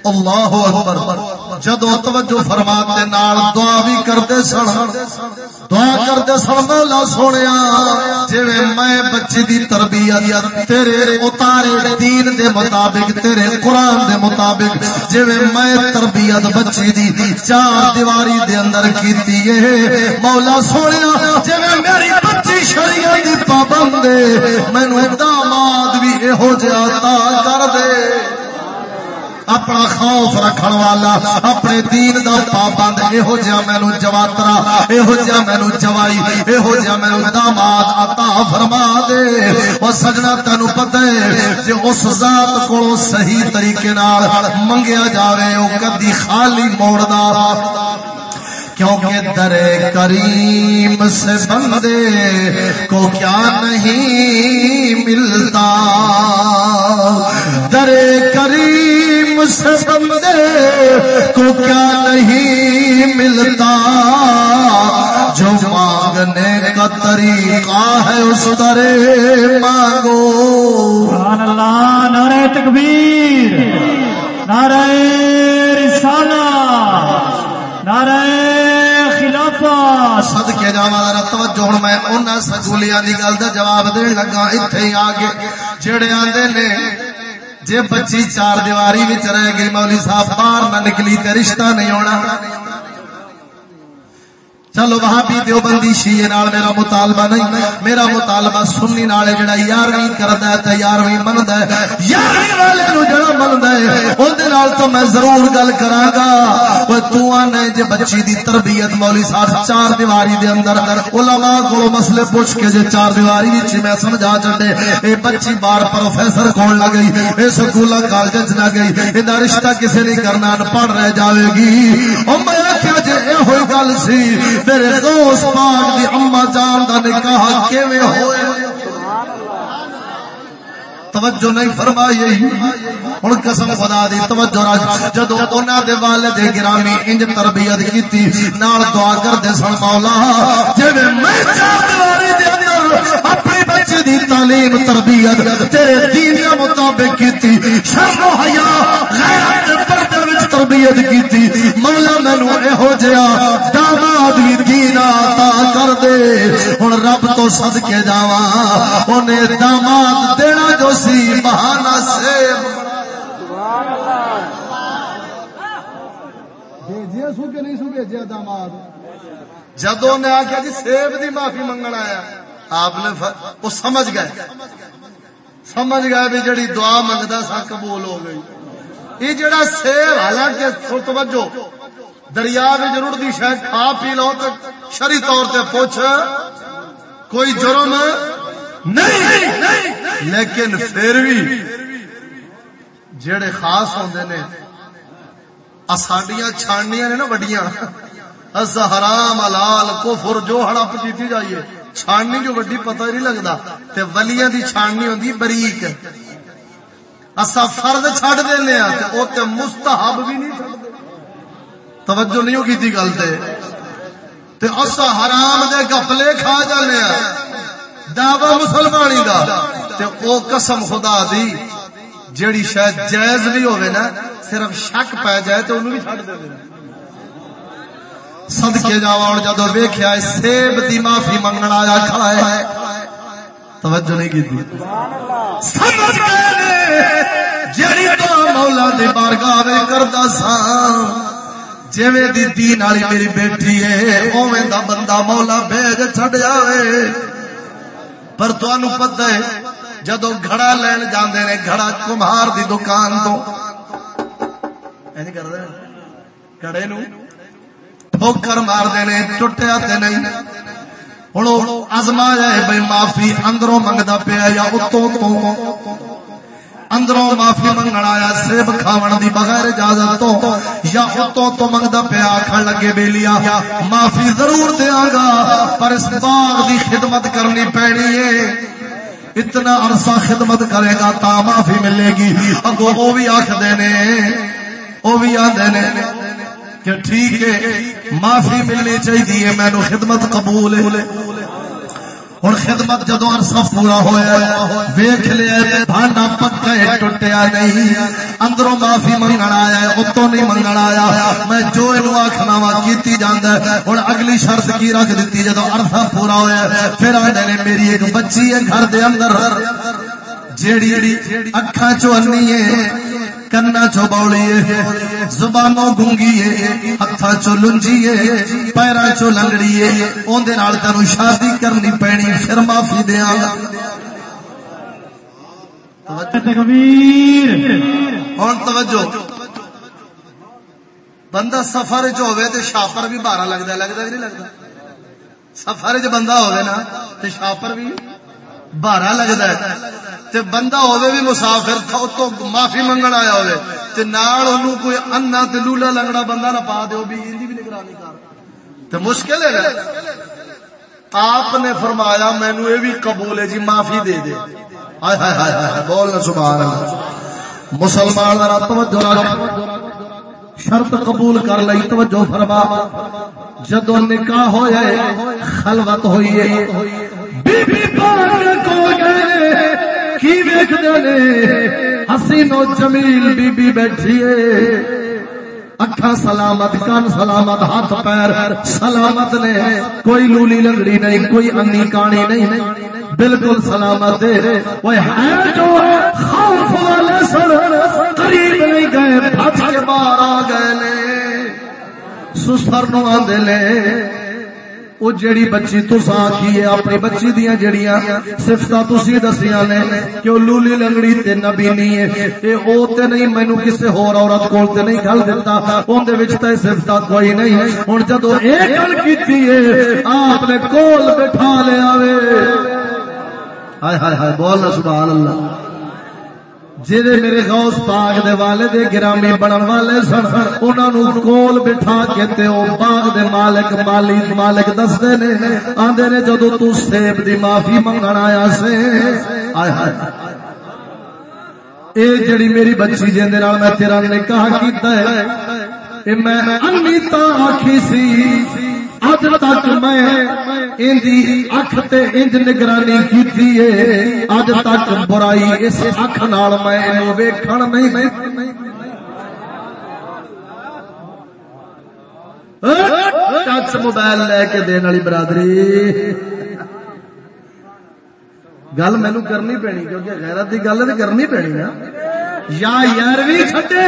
اللہ اکبر جدو توجہ فرما کے نال دعا بھی کرتے سن دعا کرتے سن مولا سونیا جویں میں بچی دی تربیت تیرے اتارے دین دے مطابق تیرے قرآن دے مطابق جویں میں تربیت بچی دی چار دیواری دے اندر کیتی ہے مولا سونیا جویں میری بچی شریعت دی پابند مینوں داماد بھی ایہو جہا عطا کر دے اپنا خوف رکھن والا، اپنے دین دا پابند یہو جہاں مینو جواترا یہو جہاں مینو جوائی یہو جہاں مینو داماد عطا فرما دے۔ او سجنا تینو پتہ ہے جے اس ذات کو صحیح طریقے نال منگیا جاوے او کدی خالی موڑدا کیونکہ در کریم سے بندے کو کیا نہیں ملتا؟ در کریم سے بندے کو کیا نہیں ملتا؟ جو مانگنے کا طریقہ ہے اس طرح مانگو۔ سبحان اللہ، نعرہ تکبیر، نعرہ رسالہ، نعرہ سد کے جا ذرا توجہ ہوں میں انہاں سکولیاں دی گل دا جواب دین لگا ایتھے آ کے، جڑے آندے نے، جے بچی چار دیواری وچ رہ گئی مولوی صاحب باہر نہ نکلی تے رشتہ نہیں ہونا چلو وہاں بھی دیوبندی شیعہ نال میرا مطالبہ نہیں۔ میرا مطالبہ سنی نال جڑا یارویں کردا ہے، تے یارویں مندا ہے۔ یارویں والے نو جڑا مندا ہے اون دے نال تو میں ضرور گل کراں گا او تو آنے جے بچی دی تربیت مولوی صاحب چار دیواری دے اندر علماء کولو مسئلے پوچھ کے جے چار دیواری وچ میں سمجھا چھڈے اے بچی بار پروفیسر کون لگ گئی، اے سکول کالج چ نہ گئی، ایندا رشتہ کسے نہیں کرنا، ان پڑھ رہ جاوے گی۔ او میں کیا جے اے ہوئی گل سی میرے دوست پاک دی اما جان دا نکاح کیویں ہوئے؟ توجہ نہیں فرمائی۔ ہن قسم خدا دی، توجہ راج، جدوں انہاں دے والد گرامی انج تربیت کیتی، نال دعا کردے سن مولا۔ جویں میں چار دیواری دے اندر اپنی بچی دی تعلیم، تربیت تیرے دین دے مطابق کیتی، شرم و حیا، غیرت دے پردے وچ تربیت کیتی۔ مولا مینوں ایہو جیا داماد بھی دین عطا کر دے۔ ہن رب تو صدقے جاواں اونے داماد دینا جو سی بہانہ سے۔ سو کے نہیں سو بھیجا داماد جدو نے آخیا جی سیب دی معافی منگن آیا آپ نے وہ سمجھ گئے۔ سمجھ گئے بھی جڑی دعا منگتا سا قبول ہو گئی۔ یہ جڑا سیب حالانکہ سو توجہ، دریا میں ضرور دی شاید کھا پی لو تو شری طور تے پوچھ، کوئی جرم؟ نہیں، لیکن پھر بھی جڑے خاص ہوندے نے ساڈیاں چھاننیاں نے نا وڈیاں۔ اس حرام، حلال، کفر جو ہڑپ کیتی جائیے، چھاننی جو وڈی پتہ نہیں لگدا، تے ولیاں دی چھاننی ہوندی بریک۔ چھڈ دینے آ تے او تے مستحب بھی نہیں توجہ نہیں کیتی گل تے۔ تے اسا حرام دے گپلے کھا جانے آ دعوی مسلمانی دا۔ تے او قسم خدا دی جیڑی شاید جائز بھی ہوئے نا صرف شک پہ جائے تو انہوں بھی چھڑ دے دے صدقے جاوا اور جدو ویکھیا سیب دی معافی منگن آیا کھڑا ہے۔ توجہ نہیں کی تھی سمجھ مولا دی بارگاہ میں کردا سا۔ جویں دی دین والی میری بیٹی ہے، اوویں دا بندہ مولا بھیج چھڈ جاوے۔ پر تانوں پتہ ہے جدو گھڑا لین جاندے نے، گھڑا کمہار دی دکان تو اینی کردے گھڑے نو ٹھوکر مار دینے ٹٹیا تے نہیں۔ ہن ازما جائے بھئی معافی اندروں منگدا پیا یا اتوں تو اندروں معافی منگن آیا، سیب کھاون دی بغیر اجازت تو، یا اتوں تو منگدا پیا، آکھن لگے بیلیا معافی ضرور دیاں گا، پر اس باغ دی خدمت کرنی پینی ہے۔ اتنا عرصہ خدمت کرے گا، تا معافی ملے گی۔ اگو وہ بھی آخدے نے وہ بھی آدھے نے کہ ٹھیک ہے، معافی ملنی چاہیے مینو خدمت قبول ہے۔ ہوں خدمت جدو عرصہ پورا ہوا ویخ لیا بھانڈا پکا ہے ٹوٹیا نہیں۔ اندروں معافی منگن آیا ہے، اتوں نہیں منگن آیا۔ میں جو یہ آخنا وا کی جانا ہوں اگلی شرط کی رکھ دیتی جدو عرصہ پورا ہوا پھر آدھے نے میری ایک بچی ہے گھر دے اندر، جیڑی اکھاں چو انی ہے۔ کنا چو بولی ہے زبانوں گونگی ہے چو لنجی ہے پیراں چو لنگڑی ہے اون دے نال تینوں شادی کرنی پینی، پھر معافی دیاں گا تکبیر ہن توجہ۔ بندہ سفر چ ہوے تے شاپر بھی بارا لگدا لگدا کہ نہیں لگدا؟ سفر چ بندہ ہوے نا تے شاپر بھی بارا لگدا ہے تے بندہ ہوے بھی مسافر تھا تو معافی منگن آیا ہوے تے نال اونوں کوئی انا تے لولا لنگڑا بندہ نہ پا دیو بھی ایندی بھی نگرانی کر۔ تو مشکل ہے نا؟ آپ نے فرمایا مینو یہ بھی قبول ہے جی معافی دے دے۔ ہائے ہائے ہائے ہائے بولنا سبحان اللہ۔ مسلمان ذرا توجہ رکھ شرط قبول کر لئی، توجہ فرما۔ جدو نکاح ہویا ہے خلوت ہوئی ہے۔ بی بی پاک کو گئے، کی ویکھ دے حسین و جمیل بی بی بیٹھی ہے۔ اکھا سلامت، کان سلامت، ہاتھ پیر سلامت نے۔ کوئی لولی لنگڑی نہیں، کوئی انی کانی نہیں، بالکل سلامت ہے۔ وہ ہے جو خوف والے سر، قریب نہیں گئے بھج کے باہر آ گئے نے۔ سسر نو آندے لے وہ جیڑی بچی تسا آخی ہے اپنی بچی دیا جڑیاں سفت تسی دسیاں نے، کہ وہ لولی لنگڑی تے نبی نہیں ہے۔ اے او تے نہیں مینو کسے ہور عورت کول تے نہیں گل دتا۔ اون دے وچ تے سفت کوئی نہیں۔ ہے ہن جدو اے گل کیتی ہے، آپ نے کول بٹھا لیا وے ہائے ہائے ہائے بولنا سبحان اللہ۔ جہے میرے غوث پاک دے والے دے گرامی بنن والے سن انہاں نو کول بٹھا کے تے او باغ دے مالک مالی مالک دسدے نے آندے نے جدوں تو سیب دی معافی منگن آیا سے ہائے ہائے اے جڑی میری بچی جے دے نال میں تیرا نکاح کیتا ہے اے میں انی تا آکھی سی اج تک میں اندی اکھ تے انج نگرانی کیتی ہے۔ اج تک برائی اس اکھ نال میں اینو ویکھن نہیں ٹچ موبائل لے کے دین والی برادری۔ گل مینو کرنی پینی، کیونکہ غیرت دی گل تو کرنی پینی نا۔ یا یارویں چھٹے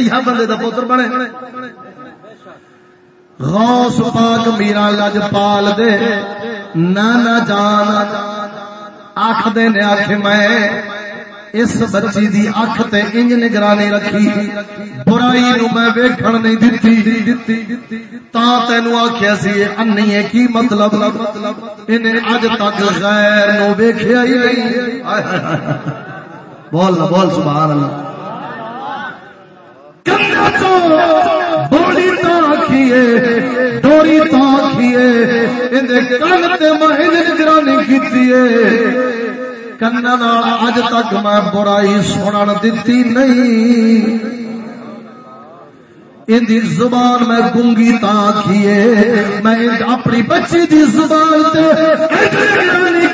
یا بندے دا پوتر بنے۔ غوث پاک میرا لج پال دے نانا جان۔ آخ دے نے آخ میں۔ اس بچی دی اکھ تے انج نگرانی رکھی۔ برائی نو میں ویکھن نہیں دتی۔ تا تینو آکھیا سی انی ہے، کی مطلب؟ انہیں اج تک غیر نو ویکھیا ہی نہیں۔ بول بول، سبحان اللہ۔ کننا تو ڈوری تا اندے کن تے نگرانی کیتی ہے کنا اج تک میں برائی سنن دتی نہیں۔ اندی زبان میں گنگی تا کیے، میں اپنی بچی دی زبان تے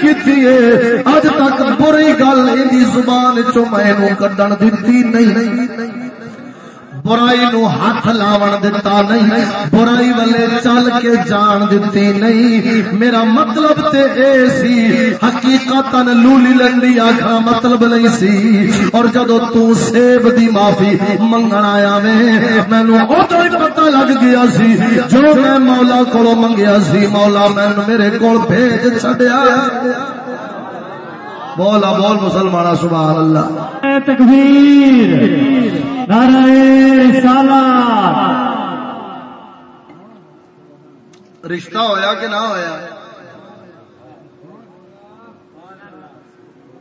کیتی ہے اج تک بری گل اندی زبان چو میں نو کڈن دتی نہیں۔ برائی نو ہاتھ لاون دتا نہیں، برائی والے چل کے جان دتی نہیں۔ میرا مطلب تے اے سی حقیقت لولی لنڈی آخا مطلب نہیں سی۔ اور جدو تو سیب دی معافی منگن آیا وے مینو ادو ہی پتا لگ گیا سی۔ جو میں مولا کو منگیا سی، مولا میں میرے کو بھیج چڈیا بولا بول مسلمان سبحان اللہ۔ تکبیر نعرہ رسالت۔ رشتہ ہویا کہ نہ ہویا؟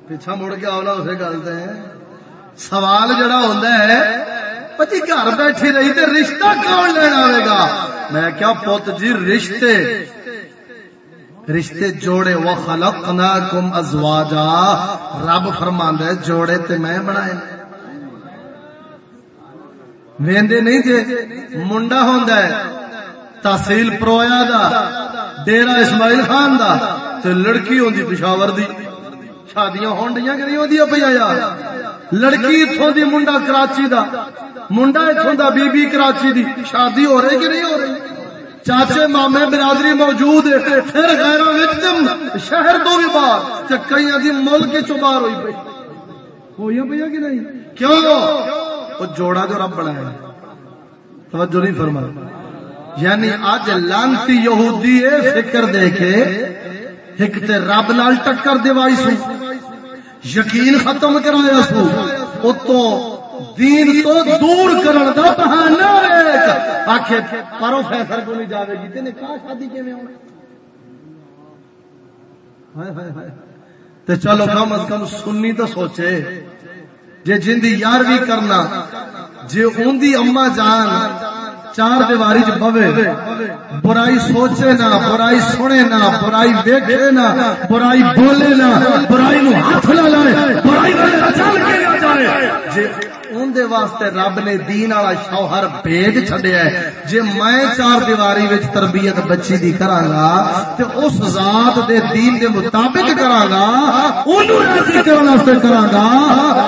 پیچھا مڑ کے آنا اسے گلتے ہیں سوال جڑا ہوتا ہے پتی گھر بیٹھی رہی تے رشتہ کون لینا آئے گا؟ میں کیا پوت جی رشتے۔ رشتے جوڑے وہ خلق نہ خلقناکم ازواجا رب فرماندا ہے، جوڑے تے میں بنائے۔ ویندے نہیں جے، منڈا ہوندا ہے، تحصیل پرویا دا ڈیرا اسماعیل خان دا، تے لڑکی ہوندی پشاور دی۔ شادیاں ہون ڈیاں کہ نہیں ہوندیاں پیا یار لڑکی اتھوں دی، منڈا کراچی دا۔ منڈا اتھوں دا، بی بی کراچی دی۔ شادی ہو رہی کہ نہیں ہو رہی؟ چاچے مامے برادری موجود ہے۔ پھر غیروں شہر تو بھی باہر تے کئی ادی ملک چ باہر ہوئی پئی۔ ہوئی پئی کہ نہیں؟ کیوں وہ جوڑا جو رب بنایا توجہ نہیں فرما یعنی اج لانتی یہودی اے فکر دے کے ایک تے رب نال ٹکر دیوائی سو یقین ختم کرایا سو اتوں دین تو دور کرن دا بہانہ ایک آکھے پروفیسر کو نہیں جاوے گی۔ تے نکاح شادی کیویں ہونا؟ ہائے ہائے ہائے۔ تے چلو کم از کم سنی تو سوچے۔ جے جندی یار بھی کرنا، جے اوندی اما جان چار دیواری چ بوے۔ برائی سوچے نہ برائی سنے نہ برائی ویکھے نہ برائی بولے نہ برائی نو ہاتھ نہ لائے، برائی نال چل کے نہ جائے۔ جے اون دے واسطے رب نے دین والا شوہر بھیج چھڈیا ہے۔ جے میں چار دیواری وچ تربیت بچی دی کراں گا تے اس ذات دے دین دے مطابق کراں گا اونوں راضی کرن واسطے کراں گا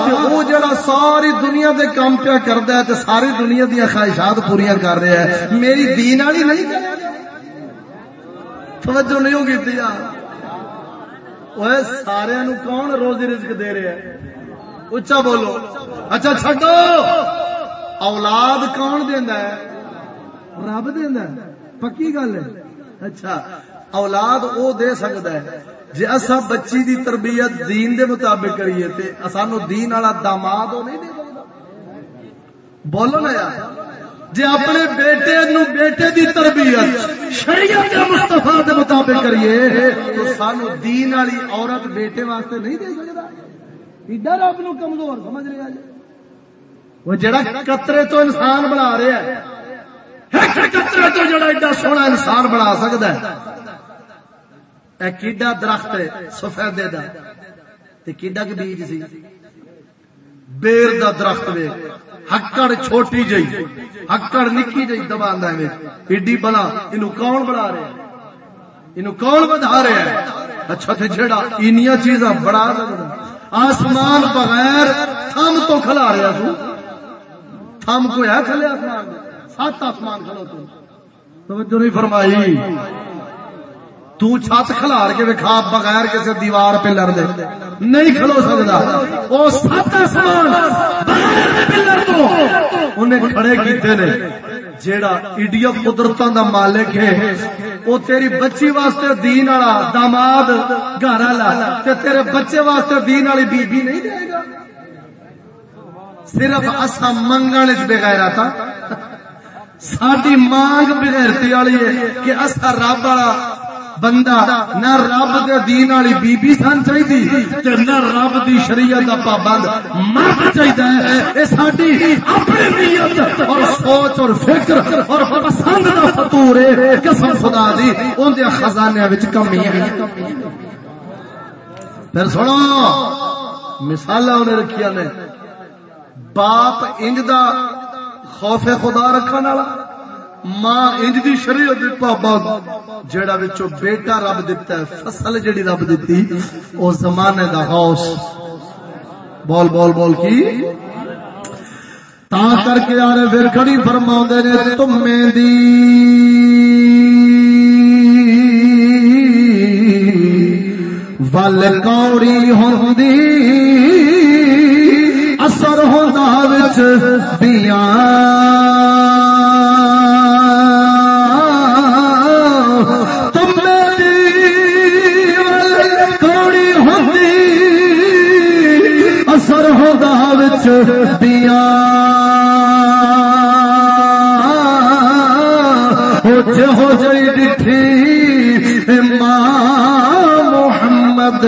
تے او جڑا ساری دنیا دے کام پیا کردا ہے تے ساری دنیا دی خواہشات پوریاں کر رہا ہے، میری دین والی نہیں کر توجہ نہیں ہوگی دیا اوے سارے نو کون روزی رزق دے رہا ہے؟ اچھا بولو۔ اچھا چھڈو۔ اولاد کون دیندا ہے؟ رب دیندا ہے۔ پکی گل ہے۔ اچھا اولاد او دے سکدا ہے۔ جے اسا بچی دی تربیت دین دے مطابق کریے تے اسانو دین والا داماد او نہیں دے بولو نا یار۔ جے اپنے بیٹے نو بیٹے دی تربیت شریعت مصطفی دے مطابق کریے، تو سانو دین والی عورت بیٹے واسطے نہیں دے سکدا۔ ایڈا رب نو کمزور سمجھ رہا جی۔ وہ جڑا قطرے تو انسان بنا رہا ہے۔ ایک قطرے تو جڑا ایڈا سونا انسان بنا سکتا ہے۔ اے کیڈا درخت ہے، سفیدے دا۔ تے کیڈا کے بیج سی؟ بیر دا درخت وے۔ ہکڑ چھوٹی جئی۔ ہکڑ نکی جئی دباندا ہے ایڈی بنا۔ اینو کون بنا رہا ہے اینو کون بنا رہا ہے اچھا تے جڑا اینیاں چیزاں بڑا لگدا آسمان بغیر تھم تو کھلا رہا سو تھم کو ہے کھلے آسمان سات آسمان کھلو تو۔ توجہ نہیں فرمائی۔ تو چھت کھلار کے وکھا بغیر کسی دیوار پہ لڑ دے نہیں کھلو سکتا۔ وہ سات آسمان بغیر پلر تو انہیں کھڑے کیتے نے۔ جیڑا ایڈیا قدرتوں دا مالک ہے وہ تیری بچی واسطے دین والا داماد گھر والا تے تیرے بچے واسطے دین والی بی بی نہیں دے گا۔ صرف اسا منگن وچ بغیر تھا ساڈی مانگ بغیرتی والی ہے کہ اسا رب والا بندہ نہ رب دے دین والی بی بی سن چاہیے تے نہ رب دی شریعت دا پابند مرد چاہیے اے ساڈی اپنی نیت اور سوچ اور فکر اور پسند دا فطور ہے قسم خدا دی اون دے خزانے وچ کمی ہے پھر سنو مثال انہیں رکھیا نے باپ انج دا خوف خدا رکھنے والا ماں انج دی شریعت دی پابند، جیڑا وچوں بیٹا رب دیتا ہے، فصل جیڑی رب دیتی او زمانے دا غوث بول بول بول کی؟ تا کر کے آرے پھر کھڑی فرماوندے نے تمے دی۔ ول کوڑی ہوندی، اثر ہوندا وچ دیاں وچ دیا ہو جئی ڈٹھی ماں محمد۔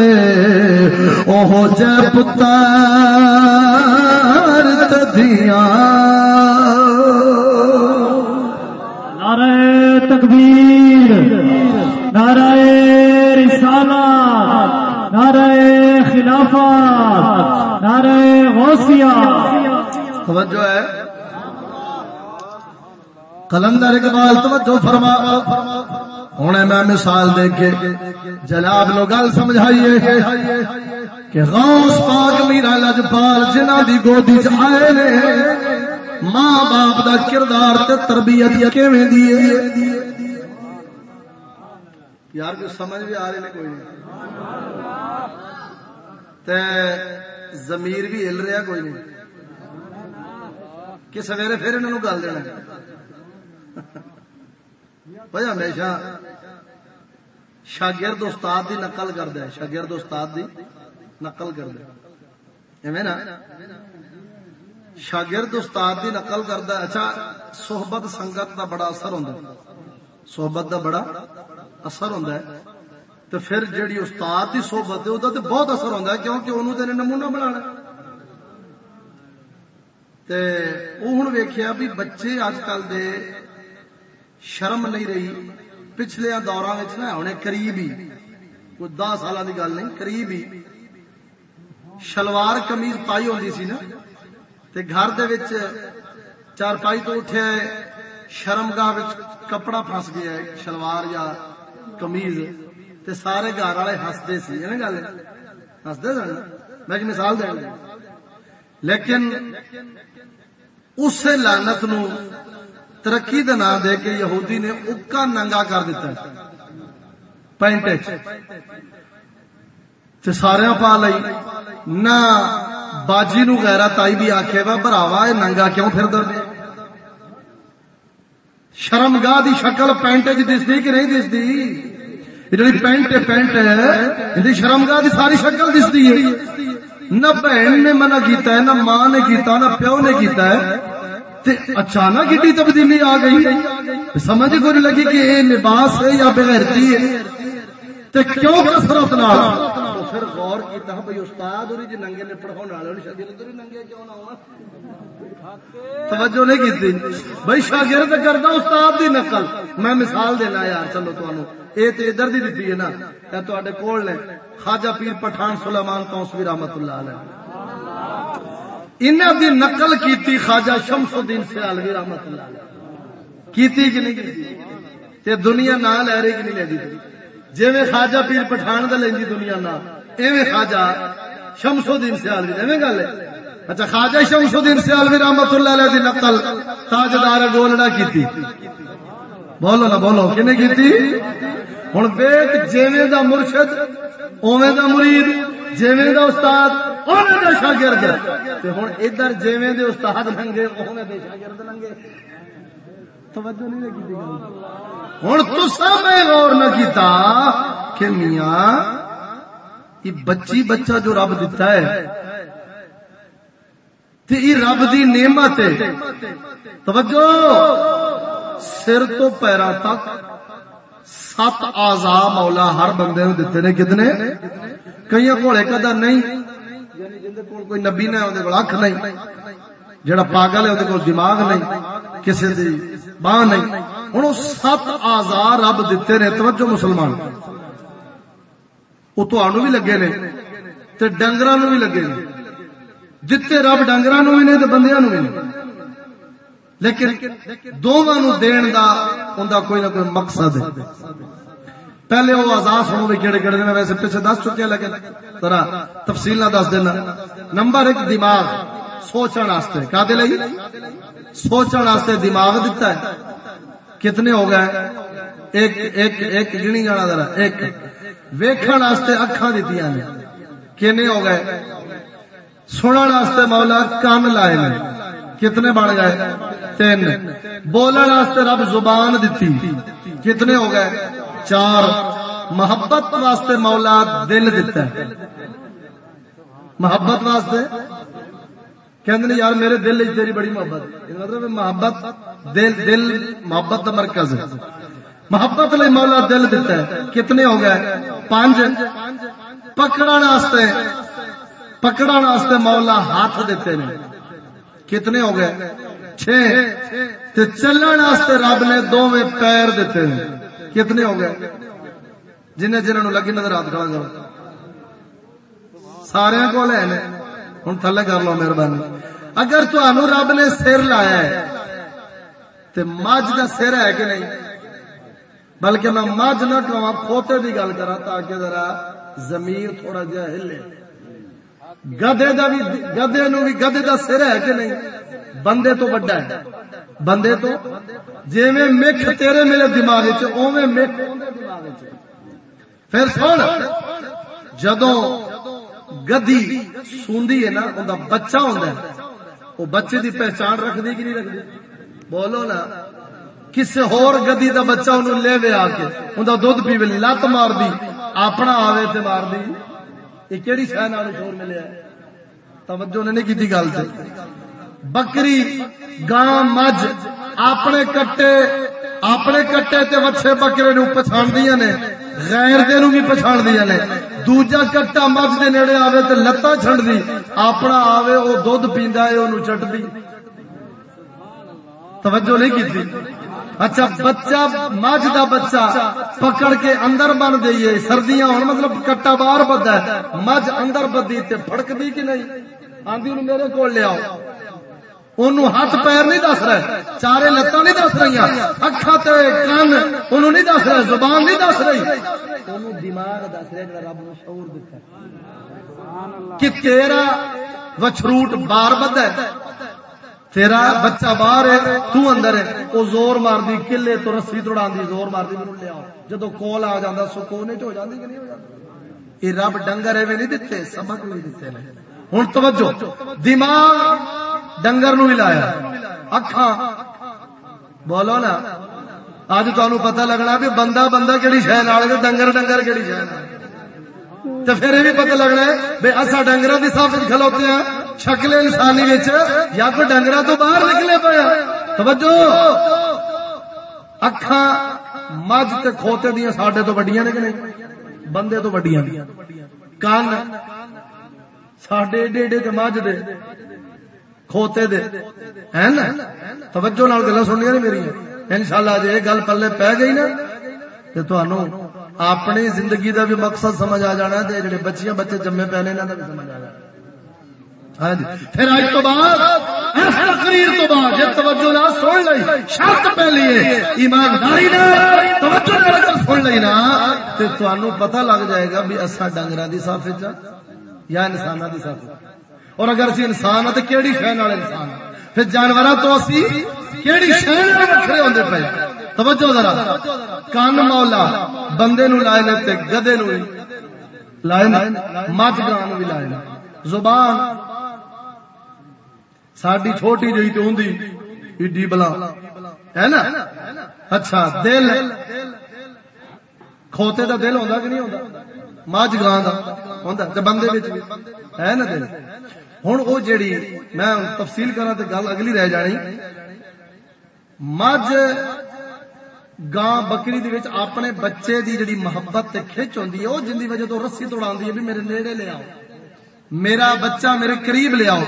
اوہ جے پتر تدیاں۔ نعرہ تکبیر، نعرہ رسالہ نعرہ خلافت، نعرہ توجہ ہے۔ کلندر اقبال، توجہ فرما۔ ہونے میں مثال دے کے جناب لو گل سمجھائیے کہ غوث پاک میرا لجپال جنہ دی گودی چ آئے نے، ماں باپ دا کردار تے تربیت کیویں دی یار کوئی سمجھ بھی آ رہے نے کوئی۔ نہیں تے ضمیر بھی ہل رہا کوئی نہیں۔ کہ سویرے پھر انہوں گل دینا۔ بھائی ہمیشہ شاگرد استاد دی نقل کرد ہے، شاگرد استاد دی نقل کرد ایویں نا؟ شاگرد استاد دی نقل کردا اچھا صحبت سنگت دا بڑا اثر ہوندا صحبت دا بڑا اثر ہوندا ہے۔ تو پھر جڑی استاد کی صحبت ہے وہ بہت اثر ہوتا ہے کیونکہ انہوں نے نمونہ بنا تے ہوں ویکھیا بھی بچے اج کل دے شرم نہیں رہی۔ پچھلے دورہ نا ہوں قریب ہی، کوئی دہ سال کی گل نہیں، قریب ہی۔ شلوار کمیز پائی ہوندی سی نا گھر دے چار پائی تو اٹھے شرم گاہ کپڑا پھس گیا شلوار یا کمیز تے سارے گھر والے ہستے سی نا گل؟ ہستے سن؟ میں مثال دیا لیکن اس لانت نو ترقی دا نام دے کے یہودی نے اکا ننگا کر دیتا ہے۔ پینٹ سارا پا لئی۔ نہ باجی نو غیرت تائی بھی آخے وا براوا یہ ننگا کیوں پھر دے شرمگاہ کی شکل پینٹ چ دستی کہ نہیں دستی جڑی پینٹ پینٹ ہے شرمگاہ دی ساری شکل دستی ہے۔ نہ بہن نے منع کیتا ہے، نہ ماں نے کیتا، نہ پیو نے کیتا ہے۔ اچانک کتنی تبدیلی آ گئی۔ سمجھ کو لگی کہ اے لباس ہے یا بغیرتی ہے۔ کیوں کثرت نال؟ پھر غور کیتا بھئی استاد اور جی ننگے نے پڑھاؤ والے توجہ نہیں کیتی۔ بھئی شاگرد کرتا استاد دی نقل۔ میں مثال دینا یار، چلو تانوں اے تے ادھر دی ہے نا اے کول نے۔ خواجہ پیر پٹھان سلیمان توسوی رحمت اللہ علیہ۔ انہاں دی نقل کیتی خواجہ شمس الدین سیالوی رحمتہ اللہ علیہ۔ کیتی کہ نہیں کیتی؟ دنیا نہ لے رہی کہ نہیں لے جی خواجہ پیر پٹھان کا لینی دنیا نہ ایویں خواجہ شمس الدین سیالوی ایویں گل ہے؟ اچھا خواجہ شمس الدین سیالوی رحمتہ اللہ علیہ دی نقل تاجدار گولڑا کیتی۔ بولو نا، بولو، کنے کیتی؟ ہن ویکھ جیویں دا مرشد، اوویں دا مرید، جیویں دا استاد، اوویں دا شاگرد۔ تے ہن ادھر جیویں دے استاد لنگے اوویں دے شاگرد لنگے توجہ نہیں کیتی غور نہ کیتا کہ میاں کہ بچی بچہ جو رب دیتا ہے، تے یہ رب دی نعمت ہے۔ توجہ! سر تو پیرا تک سات آزا مولا ہر بندے نو دیتے نے کتنے؟ کئی یعنی کول ایک ادا نہیں کوئی نبی نے اک نہیں۔ جڑا پاگل ہے دماغ نہیں۔ کسی دی نہیں۔ ہوں سات آزا رب دیتے نے۔ توجہ مسلمان! ਉਹ ਤੁਹਾਨੂੰ ਵੀ ਲੱਗੇ ਨੇ ਤੇ ਡੰਗਰਾਂ ਨੂੰ ਵੀ ਲੱਗੇ ਨੇ ਜਿੱਤੇ ਰੱਬ ਡੰਗਰਾਂ ਨੂੰ ਵੀ ਨੇ ਤੇ ਬੰਦਿਆਂ ਨੂੰ ਵੀ ਨੇ ਲੇਕਿਨ ਦੋਵਾਂ ਨੂੰ ਦੇਣ ਦਾ ਉਹਦਾ ਕੋਈ ਨਾ ਕੋਈ ਮਕਸਦ ਹੈ ਪਹਿਲੇ ਉਹ ਆਜ਼ਾਦ ਸੁਣੋ ਵੀ ਕਿਹੜੇ ਕਿਹੜੇ ਨੇ ਵੈਸੇ ਪਿੱਛੇ ਦੱਸ ਚੁੱਕੇ ਲੇਕਿਨ ਤਰਾ ਤਫਸੀਲ ਨਾਲ ਦੱਸ ਦੇਣਾ ਨੰਬਰ 1 ਦਿਮਾਗ ਸੋਚਣ ਵਾਸਤੇ ਕਾਦੇ ਲਈ ਸੋਚਣ ਵਾਸਤੇ ਦਿਮਾਗ ਦਿੱਤਾ ਹੈ ਕਿਤਨੇ ਹੋ ਗਏ ਇੱਕ ਇੱਕ ویکھن واسطے اکھاں دتیاں نے۔ کنے ہو گئے؟ سنن واسطے مولا کان لائے نے۔ کتنے بن گئے؟ تین۔ بولن واسطے رب زبان دتی۔ کتنے ہو گئے؟ چار۔ محبت واسطے مولا دل دیتا ہے۔ محبت واسطے؟ کہندے یار، میرے دل وچ تیری بڑی محبت مطلب محبت، دل دل، محبت مرکز ہے۔ محبت لیے مولا دل دیتا ہے. کتنے ہو گئے؟ پانچ. پکڑا واسطے پکڑا واسطے مولا ہاتھ دیتے ہیں کتنے ہو گئے؟ چھ. تے چلن واسطے رب نے دوویں پیر دیتے ہیں کتنے ہو گئے؟ جنہیں جنہوں لگی نظر ہاتھ کھڑا کرو. سارے کول ہے نے. ہن تھلے کر لو مہربانی. اگر تانوں رب نے سر لایا ہے، تے ماج دا سر ہے کہ نہیں؟ بلکہ میں مجھ نہ کہوں کھوتے دی گل کرا تاکہ ذرا ضمیر تھوڑا جہا ہلے گدے دا بھی گدے نو بھی گدے دا سر ہے کہ نہیں؟ بندے تو بڑا ہے۔ بندے تو؟ جویں مکھ تیرے میرے دماغ وچ، اوویں مکھ پھر سن جدو گدی سوندی ہے نا، اوندا بچہ ہوندا ہے او بچے دی پہچان رکھ دی کی نہیں رکھ دی بولو نا۔ کسی ہور گدی دا بچہ انہوں لے وے آ انہوں دا دودھ پیوے لی لات مار دی، اپنا آوے تے مار دی۔ یہ کیڑی شہ نال شور ملیا ہے توجہ نے نہیں کیتی گل تے۔ بکری، گاں مج اپنے کٹے اپنے کٹے تے وچھے بکرے نو پچھان دیاں نے، غیر دے نو بھی پچھان دیاں نے۔ دوجا کٹا مجھ دے نیڑے آوے تے لتاں چھڑ دی۔ اپنا آوے وہ دودھ پیندا ہے اونوں چٹ دی۔ توجہ نہیں کی تھی۔ اچھا بچہ مجھ دا بچہ پکڑ کے اندر بن دئیے سردیاں ہوں مطلب کٹا باہر بدا ہے۔ مجھ اندر بدی تے پھڑک دی کہ نہیں؟ آندھی انہوں میرے کول لے آؤ۔ انہوں ہاتھ پیر نہیں دس رہے، چارے لتاں نہیں دس رہی اکھا تے کان انہوں نہیں دس رہے، زبان نہیں دس رہی۔ انہوں دماغ دس رہے رب نے شعور دیتا کہ تیرا وچھروٹ بار بد ہے۔ تیرا بچہ باہر ہے، تو اندر ہے۔ وہ زور مار دی کلے تو رسی توڑا دی زور مار دی لے آؤ جدو کول آ جاتا سکونے چ ہو جاتی کہ نہیں ہو جاتی یہ رب، ڈنگر ایویں نہیں دیتے سبق نہیں دیتے ہوں توجہ، دماغ ڈنگر نو لایا۔ اکھاں، بولو نا۔ اج تمہیں پتہ لگنا بھی بندہ بندہ کہڑی شہ نال ڈنگر ڈنگر کہڑی شہ تو پھر یہ بھی پتہ لگنا ہے بے اصا ڈنگر کی صاف کھلوتے ہیں۔ شکل انسانی یا کوئی ڈنگر تو باہر نکلے پایا توجہ۔ اکھا مجھ تے کھوتے دیا ساڈے تو وڈیاں نے کہ نہیں؟ بندے تو وڈیاں کان ساڈے ایڈے ایڈے تے مجھ دے، کھوتے دے۔ ہیں نا؟ توجہ نال گلاں سننیاں نہیں میری انشاءاللہ جے گل پلے پے گئی نا، تے تانوں اپنی زندگی دا بھی مقصد سمجھ آ جانا ہے جڑے بچیاں بچے جمے پے نے، انہاں دا بھی سمجھ آ جانا ہاں جی۔ پھر اج تو بعد، اس تقریر تو بعد یہ توجہ نہ سن لئی، شرط پہلی ہے ایمانداری نہ توجہ نہ سن لئی نا، تے تانوں پتہ لگ جائے گا بھی اساں ڈنگراں دی صف وچ یا انساناں دی صف اور اگر اسی انسان تے کیڑی شے نال انسان پھر جانوراں تو اسی کیڑی شے نال وکھرے ہوندے پئے توجہ ذرا، کان مولا، بندے نو لائے نے تے گدے نو لائے نے مجھ گاں نو بھی لائے زبان ساڈی چھوٹی جی تو ہوں ایڈی بلا۔ ہے نا؟ اچھا دل۔ کھوتے دا دل ہوندا کہ نہیں ہوندا؟ مجھ گاں دا ہوندا تے بندے وچ ہے نا دل؟ ہن او جیڑی میں تفصیل کراں تے گل اگلی رہ جانی۔ مجھ گاں بکری دی وچ اپنے بچے دی جڑی محبت تے کھچ ہوندی ہے، او جن دی وجہ تو رسی توڑاندی ہے بھی میرے نیڑے لے آؤ۔ میرا بچہ میرے قریب لے آؤ۔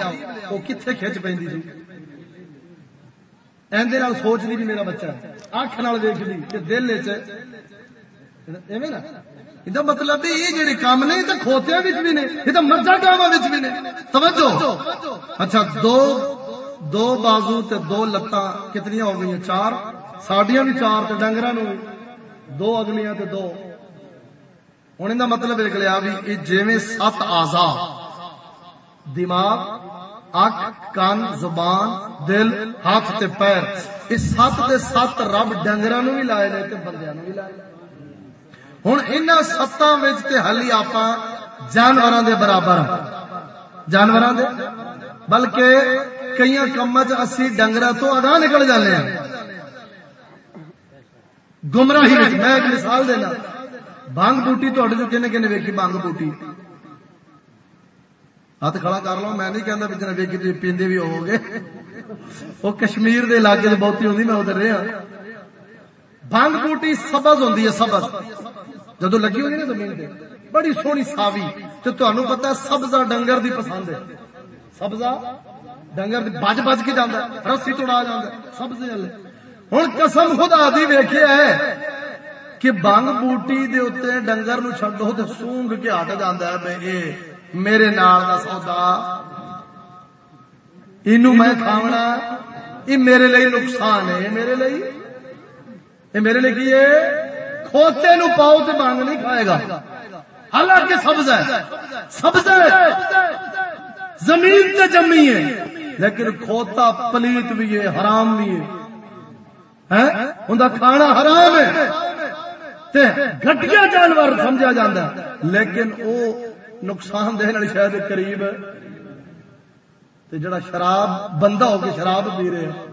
وہ کتنے کھچ پی اندر سوچ دی بھی میرا بچہ اکھ نال دیکھ دی کہ دل نا؟ مطلب یہ جڑے کام نے تو کھوتیا بھی نے یہ تو مرجا گاواں بھی نے۔ توجہ۔ اچھا دو دو بازو تے دو لتاں کتنی ہو گئی چار۔ ساڈیاں بھی چار تے ڈنگراں نو دو اگلیاں تے دو۔ ہن دا مطلب نکلیا بھی جویں سات آزاد۔ دماغ، اک، کان، زبان، دل، ہاتھ تے پیر۔ اس سات دے سات رب ڈنگراں نو بھی لائے نے تے بندیاں نو بھی لائے ہن انہاں ستاں وچ تے ہلی آپاں جانوراں دے برابر ہاں۔ جانوراں دے؟ بلکہ کئی کماں چ اسی ڈنگراں تو اگاں نکل جانے ہیں گمراہی وچ، میں ایک مثال دینا۔ بانگ بوٹی تہاڈے جو کنے کنے ویکھی، بانگ بوٹی۔ ہاتھ کھڑا کر لو، میں نہیں کہنا بچنا ویک جی پیندے بھی ہو گے وہ کشمیر دے علاقے بہتی ہوندی، میں ادھر رہا بانگ بوٹی سبز ہوندی ہے، سبز۔ جدو لگی ہوئی نا زمین پہ بڑی سونی ساوی۔ تو تمہیں پتا سبزہ ڈنگر دی پسند ہے۔ سبزہ ڈنگر بج بج کے جانا رسی توڑا جانا سبزے والے۔ ہوں قسم خدا دی ویکھے ہے کہ بانگ بوٹی دے اتنے ڈنگر نو چڈو تو سونگ کے ہٹ جانا ہے، میں بھائی میرے نال دا سودا۔ اینو میں کھاونا یہ میرے لئی نقصان ہے۔ میرے لئی۔ یہ میرے لئی کی ہے؟ کھوتے نو پاؤ تے بانگ نہیں کھائے گا۔ حالانکہ سبز ہے۔ سبز ہے۔ زمین تے جمی ہے۔ لیکن کھوتا پلیت بھی ہے، حرام بھی ہے۔ ان کھانا حرام ہے۔ گٹیا جانور سمجھا جاتا لیکن وہ نقصان دہ شاید قریب جڑا شراب بندہ ہو کے شراب پی رہے ہوں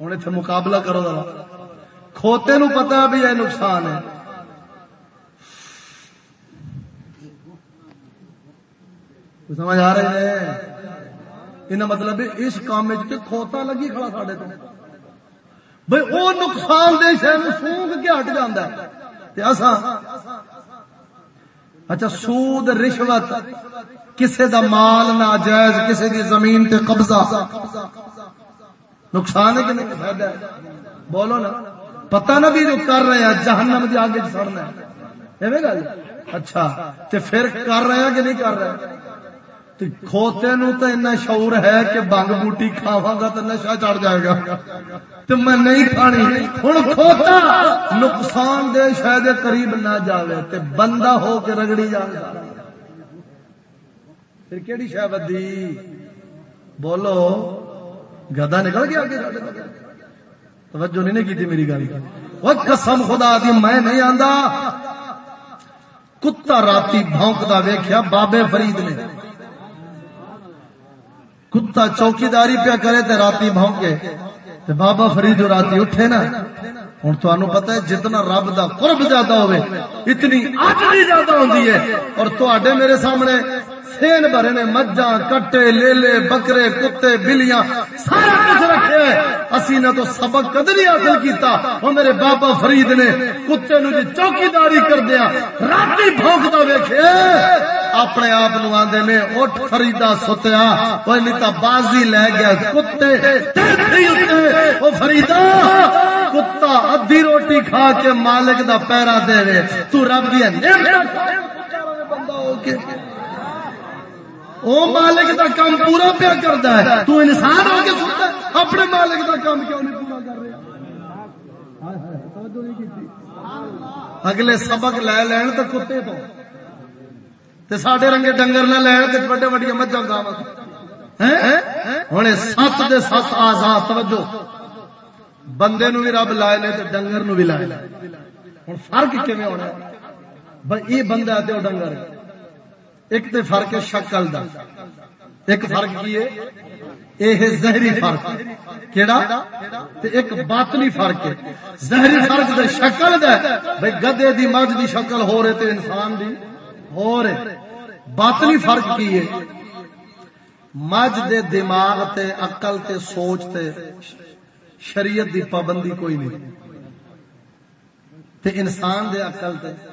اتنے مقابلہ کرو ذرا۔ کھوتے نو پتا بھی یہ نقصان ہے۔ سمجھ آ رہے ہیں یہ مطلب اس کام کھوتا لگی کھڑا ساڈے تو۔ بھائی وہ نقصان دہ شہر سونگ کے ہٹ جا اچھا سود، رشوت، کسے دا مال ناجائز، کسے دی زمین تے قبضہ۔ نقصان ہے کہ نہیں؟ فائدہ ہے۔ بولو نا۔ پتہ نہ بھی جو کر رہے ہیں، جہنم دی آگے سڑنا ہے۔ ایویں گل اچھا تے پھر کر رہے ہیں کہ نہیں کر رہے ہیں؟ کھوتے نو تو اتنا شعور ہے کہ بنگ بوٹی کھاواں گا تو نشہ چڑھ جائے گا۔ تے میں نہیں کھانی۔ ہن کھوتا نقصان دہ شاید قریب نہ جاوے تے بندہ ہو کے رگڑی جائے پھر کیڑی شے ودی بولو، گدا نکل گیا توجہ نہیں کی میری گل۔ وہ قسم خدا دی میں نہیں آندا۔ کتا راتی بھونکدا ویکھیا بابے فرید نے۔ کتا چوکیداری پیا کرے تے راتی بھونکے۔ تے بابا فرید جو راتی اٹھے نا ہوں تمہیں پتا ہے جتنا رب دا قرب زیادہ ہوئے اتنی آٹری زیادہ ہوندی ہے۔ اور تو میرے سامنے سین بھرے نے مجھا کٹے، لیلے، بکرے، کتے، بلیاں، سارا کچھ رکھے۔ اسی نے تو سبق قدر ہی حاصل کیتا۔ وہ میرے بابا فرید نے کتے نو جی چوکیداری کر دیا۔ راتی بھونکتا ویکھے۔ اپنے آپ نو آندے نے اٹھ فریدا ستیا۔ وہ نیتا بازی لے گیا کتے۔ وہ فریدا کتا ادھی روٹی کھا کے مالک دا پیرا دے تو رب دیا بندہ ہو کے او مالک دا کام پورا پیا کرتا ہے۔ تو انسان ہو کے سنتا اپنے مالک دا کام کیوں نہیں پورا کر رہا اگلے سبق لے لین تو کتے تو۔ تے ساڈے رنگے ڈنگر نہ لین تے بڑے بڑی مجھا گاواں ہوں سات دے سات آزاد، توجہ۔ بندے نو بھی رب لائے لے تے ڈنگر نو بھی لائے۔ لے ہوں فرق کیویں ہونا بھائی یہ بندہ تے وہ ڈنگر ہے۔ ایک تے فرق ہے شکل دا۔ ایک فرق کی ہے، یہ زہری فرق۔ کیڑا؟ تے ایک باطنی فرق ہے۔ زہری فرق دے شکل دا بھئی گدے دی مجھ دی شکل ہو رہے تے انسان دی ہو رہے۔ باطنی فرق کی ہے۔ مجھ دے دماغ تے عقل تے سوچ تے شریعت دی پابندی کوئی نہیں۔ تے انسان دے عقل تے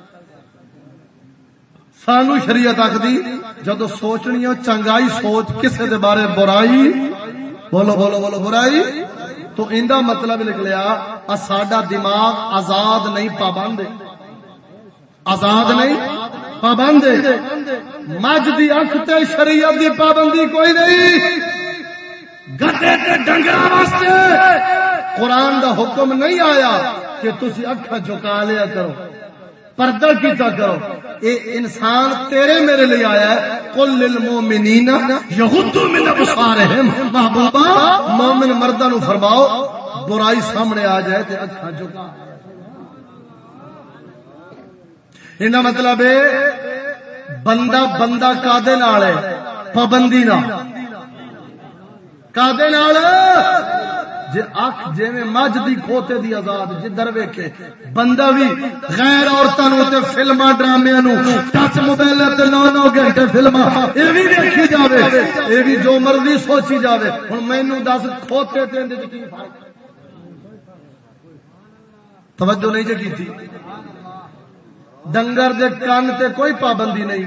سانو شریعت آخری جدو سوچنی ہو چنگائی سوچ کسے دے بارے برائی؟ بولو بولو بولو، برائی؟ تو اندہ مطلب نکلیا ساڈا دماغ آزاد نہیں، پابند آزاد نہیں، پابند مجھ دی اکھ تے شریعت دی پابندی کوئی نہیں۔ گدے تے ڈنگر واسطے۔ قرآن دا حکم نہیں آیا کہ تسی اکھا جھکا لیا کرو۔ پردہ کیتا کرو۔ اے انسان تیرے میرے لیے آیا ہے۔ قل للمومنین یغضوا من ابصارهم محبوبا، مومن مرداں نو فرماؤ، برائی سامنے آ جائے تے اکھاں جھکا۔ اندا مطلب ہے بندہ بندہ کادے نال ہے، پابندی نال۔ کادے نال؟ جی اک جی مجھ دی کھوتے دی آزاد، جدھر ویکھے، بندہ بھی غیر عورتوں تے فلما ڈرامے نو ٹچ موبائل تے نو نو گھنٹے فلما اے بھی دیکھی جاوے، اے بھی جو مرضی سوچی جاوے۔ ہن مینوں دس، کھوتے تے اندے کی فرق؟ توجہ نہیں جی کیتی؟ ڈنگر دے کان تے کوئی پابندی نہیں۔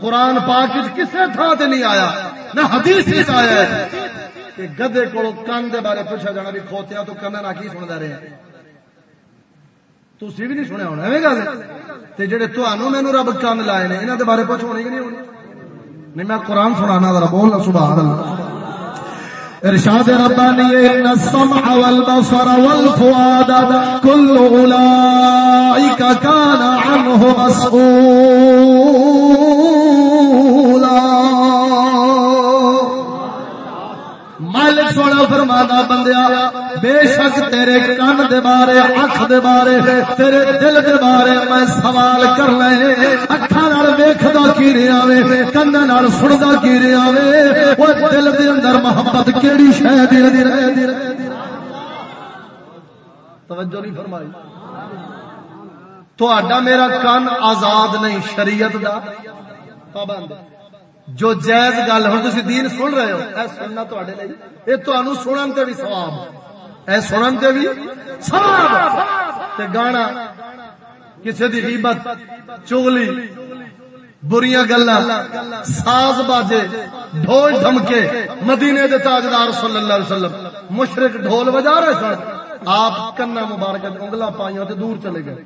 قرآن پاک کسے تھا تے نہیں آیا، نہ حدیث آیا ہے۔ کہ گدے کو کن دے بارے پوچھا جانا بھی کھوتیا تو کن نہ کی سنتا رہے تھی بھی نہیں سنیا ہونا، ایویں گل تے جڑے تانوں مینوں رب کن لائے نے، انہاں دے بارے پوچھ ہونی کہ نہیں ہونی نہیں، میں قرآن سنانا ذرا بولنا سبحان اللہ۔ ارشاد ربانی ان السمع والبصر والفؤاد كل اولئك كان عنه مسؤولا مالک سونا فرمانا بندیا، بے شک تیرے کان دے بارے، اکھ دے بارے، تیرے دل دے بارے میں سوال کر لے۔ اکھاں نال ویکھدا کی رہیا وے کن نال سندا کی رہیا وے او دل دے اندر محبت کیڑی شے دی رہی دی توجہ نہیں فرمائی۔ تو میرا کان آزاد نہیں، شریعت دا۔ پابند ہے جو جائز گل ہوں تھی دین سن رہے ہو، اے سننا تے لیے یہ تمہیں سنن تے بھی سواب اے سنن تے بھی سواب تے گانا کسی دی غیبت، چغلی، بریاں گلا ساز باجے، ڈھول ڈھمکے مدینے دے تاجدار صلی اللہ علیہ وسلم، مشرق ڈھول بجا رہے سن۔ آپ کنا مبارک انگلا پائیاں تے دور چلے گئے۔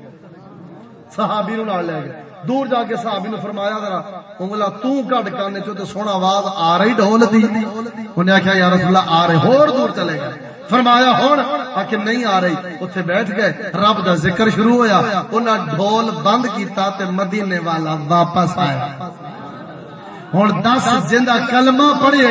صحابی نو نال لے گئے۔ دور جا کے صحابی نے فرمایا ذرا، انگلا تو کٹ کانے چو تے سونا آواز آ رہی ڈھول دی۔ انہیں آخیا یا رسول اللہ آ رہے ہور دور چلے گا فرمایا ہوں آ نہیں آ رہی۔ اتنے بیٹھ گئے۔ رب دا ذکر شروع ہویا۔ انہاں ڈھول بند کیتا تے مدینے والا واپس آیا۔ ہوں دس جا کلمہ پڑھے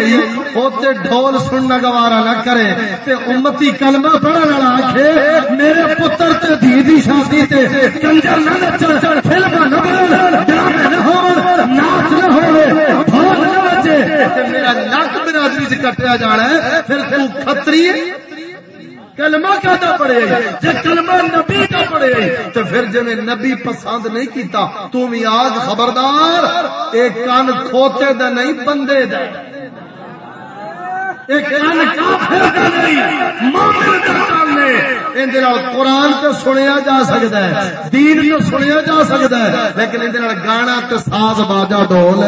اتنے ڈھول سننا گوارا نہ کرے تے امتی کلمہ پڑھنے والا آخے میرے پتر تے دھی دی شادی تے کنجر نہ نچن فلم نہ بنن ڈرامے نہ ہون، ناچ نہ ہوے ڈھول نہ بجے تے میرا نک برادری چ کٹیا جانا ہے، پھر تو کھتری کلمہ کہتا پڑے، جے کلمہ نبی کا پڑے تو پھر جے نبی پسند نہیں کیتا، تو بھی آج خبردار ایک کان کھوتے دا نہیں، بندے دا۔ ایک کان کافر دا نہیں، مومن دا کان نے اندے نال قرآن تے سنیا جا سکتا ہے، دین تے سنیا جا سکتا ہے، لیکن اندے نال گانا تے ساز باجا ڈول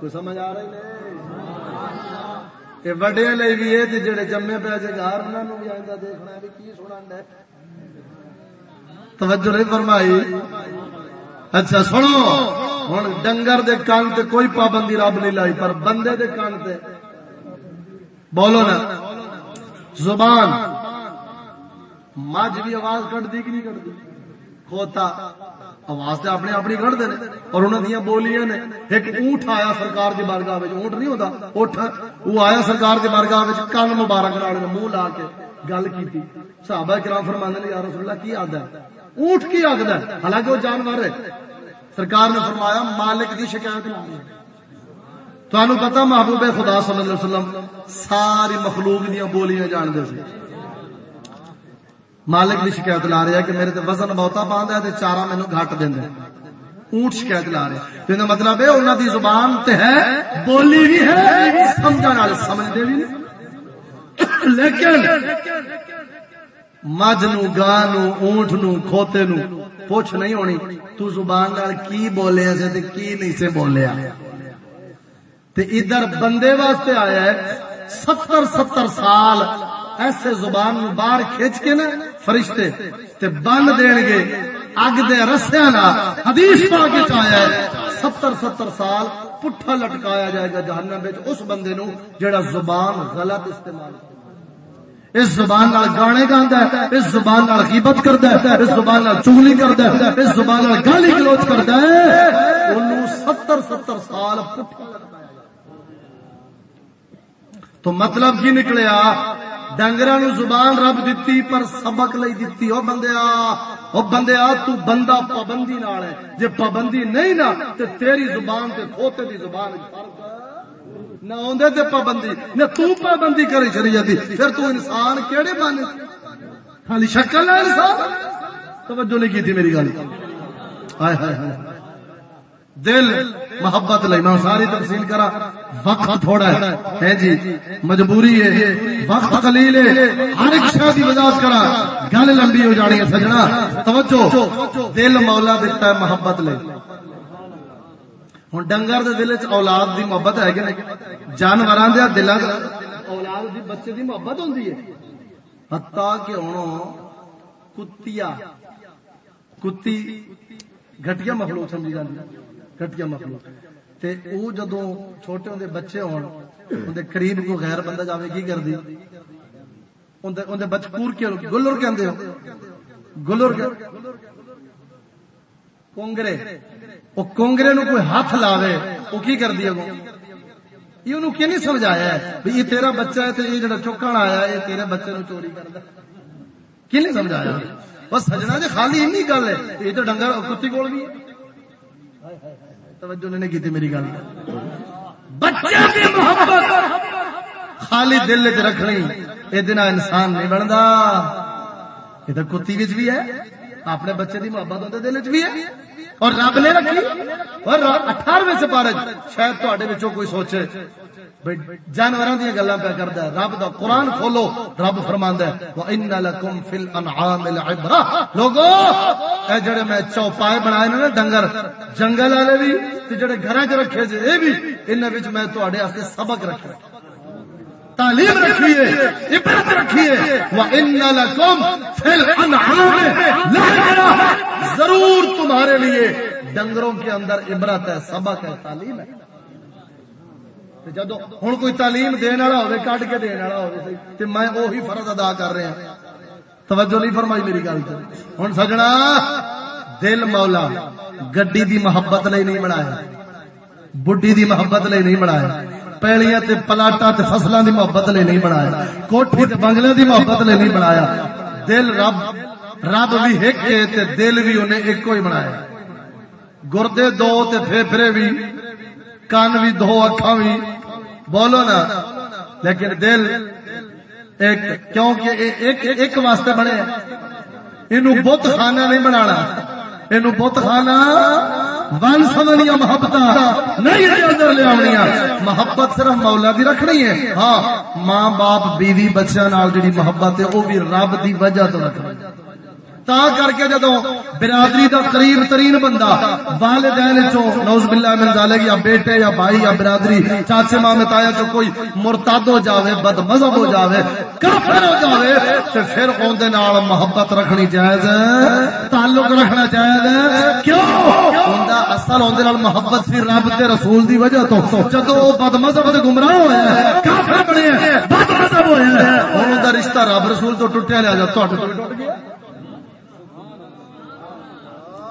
کوئی سمجھ آ رہی ہے؟ نہیں وڈیا بھی ہے جڑے جمے پہ جی گھر انہوں بھی آئندہ دیکھنا ہے کی سنا توجہ نہیں فرمائی اچھا سنو ہوں ڈنگر دے کان تے کوئی پابندی رب نہیں لائی پر بندے دے کان تے بولو نا زبان مجھ بھی آواز کٹ دی کہ نہیں کٹ دی کھوتا آواز تو اپنے اپنی کھڑتے ہیں اور انہوں دیا بولیاں نے، ایک اونٹ آیا سرکار کی بارگاہ اونٹ نہیں ہوتا اٹھ وہ آیا سرکار کی بارگاہ کن مبارک نال منہ لا کے گل کی صحابہ کرام فرمانے نے، یا رسول اللہ، کی آد ہے؟ اونٹ کی آد ہے؟ حالانکہ وہ جانور ہے۔ سرکار نے فرمایا، مالک کی شکایت تمہیں پتا محبوب خدا صلی اللہ علیہ وسلم، ساری مخلوق دیا بولیاں جانتے تھے۔ مالک بھی شکایت لا رہا کہ میرے تے وزن بہتا باندھ ہے تے چارہ مینوں گھٹ دیندا اونٹ شکایت لا رہے تے مطلب ہے انہاں دی زبان تے ہے، بولی بھی ہے سمجھن والے سمجھدے بھی نہیں۔ لیکن مجھ نو گاں نو، اونٹ نو، کھوتے نو پوچھ نہیں ہونی۔ تو زبان نال کی بولیا سے تے کی نہیں سے بولیا۔ تے ادھر بندے واسطے آیا ہے، ستر ستر سال ایسے زبان باہر کھچ کے نا فرشتے تے بند دین گے، اگ دے رسیا نا حدیث پاک آیا ہے، ستر ستر سال پٹھا لٹکایا جائے گا جہنم بچ اس بندے نو جڑا زبان غلط استعمال اس زبان نال گانے گاندا ہے، اس زبان نال غیبت کردا ہے، اس زبان نال چغلی کردا ہے، اس زبان نال گالی گلوچ کردا ہے۔ اونوں 70 70 سال پٹھا لٹکایا تو مطلب کی نکلیا ڈنگر نو زبان رب دیتی پر سبق لئی دیتی او بندیا او بندیا تو بندہ پابندی نال ہے جے پابندی نہیں نا تے تیری زبان تے کھوتے دی زبان فرق نہ اوندے تے پابندی نہ تو پابندی کری شریعت دی پھر تو انسان کیڑے بنے خالی شکل ہے انسان توجہ نہیں کی تھی میری گل ہائے ہائے ہائے دل محبت لئی میں ساری تفصیل کرا. وقت تھوڑا ہے. جی مجبوری ہے. وقت قلیل ہے. ہر ایک شاہ دی وضاحت کرا. گل لمبی ہو جانی ہے سجنا. توجہ. دل مولا دیتا ہے محبت لے ہوں ڈنگر دے دل چ اولاد دی محبت ہے کہ نہیں؟ جانوراں دے دلاں اولاد دی بچے دی محبت ہوندی ہے. حتا کہ ہن کتیا کتی گھٹیا مخلوق سمجھی جاندی ہے مخلوق تے او جدو چھوٹے ہوندے بچے ہون اندے قریب کو غیر بندہ جاوے کی کردی اندے اندے بچ پور کے گلر کہندے ہو گلر کے کونگرے او کونگرے نو کوئی ہاتھ لاوے او کی کردی اگوں یہ انہوں کی نہیں سمجھایا ہے بھی یہ تیرا بچہ ہے تو یہ جڑا چوکن آیا ہے یہ تیرے بچے نو چوری کردا کی نہیں سمجھایا بس سجنا جی خالی اینی گل ہے یہ تو ڈنگر کتی کول بھی ہے توجہ نہیں کی میری گل. بچے محبت خالی دل چ رکھنی، یہ دن انسان نہیں بنتا یہ تو کتی بھی ہے، اپنے بچے کی محبت ہوتے دل چ بھی ہے۔ اور رب نے رکھی، اور اٹھارہویں سپارے شاید تے کوئی سوچے۔ جانور دیا گلا پہ کرتا ہے۔ رب دا قرآن کھولو، رب فرما ہے لوگو، اے جڑے میں چوپائے بنائے نا ڈنگر، جنگل والے بھی جڑے گھر چ رکھے جی یہ بھی ان میں سبق رکھا تعلیم رکھیے عبرت رکھیے وَإِنَّ لَكُمْ فِي الْأَنْعَامِ لَعِبْرَةً۔ ضرور تمہارے لیے ڈنگروں کے اندر عبرت ہے، سبق ہے، تعلیم ہے۔ تے جدو ہن کوئی تعلیم دین والا ہوے کڈ کے دین والا ہوے تے میں وہی فرض ادا کر رہا ہاں۔ توجہ نہیں فرمائی میری گل تے ہن سجنا، دل مولا، گڈی دی محبت لئی نہیں بنایا۔ بڈی دی محبت لئی نہیں بنایا۔ پیلیاں تے پلاٹا تے فصلاں دی محبت لئی نہیں بنایا۔ کوٹھی تے بنگلے دی محبت لئی نہیں بنایا۔ دل رب رب بھی ایک ہے تے دل بھی انہیں ایک ہی بنایا۔ گردے دو تے پھیپھڑے بھی کان بھی دو اکھاں بھی بولو نا۔ لیکن دل ایک، کیونکہ ایک ایک واسطے بنے۔ اینو بت خانہ نہیں بنانا۔ اینو بت خانہ ون سمنیا محبت نہیں یہ اندر لے آونیاں۔ محبت صرف مولا دی رکھنی ہے۔ ہاں ماں باپ، بیوی، بچیاں نال جڑی محبت ہے وہ بھی رب دی وجہ تو رکھنی۔ تا کر کے جدو برادری دا قریب ترین بندہ والدین چو نوز باللہ من ذالک، یا بیٹے یا بھائی یا برادری، چاچے ماں تایا چو کوئی مرتد ہو جاوے، بد مذہب ہو جاوے، کافر ہو جاوے، تے پھر اون دے نال محبت رکھنی جائز ہے؟ تعلق رکھنا جائز ہے؟ کیوں؟ اوندا اصل، اون دے نال محبت سی رب تے رسول دی وجہ تو جدو او بد مذہب تے گمراہ ہویا ہے کافر بنے ہیں، بد مذہب ہویا ہے اون دا رشتہ رب رسول تو ٹوٹیا لیا جا تو ٹوٹ گیا۔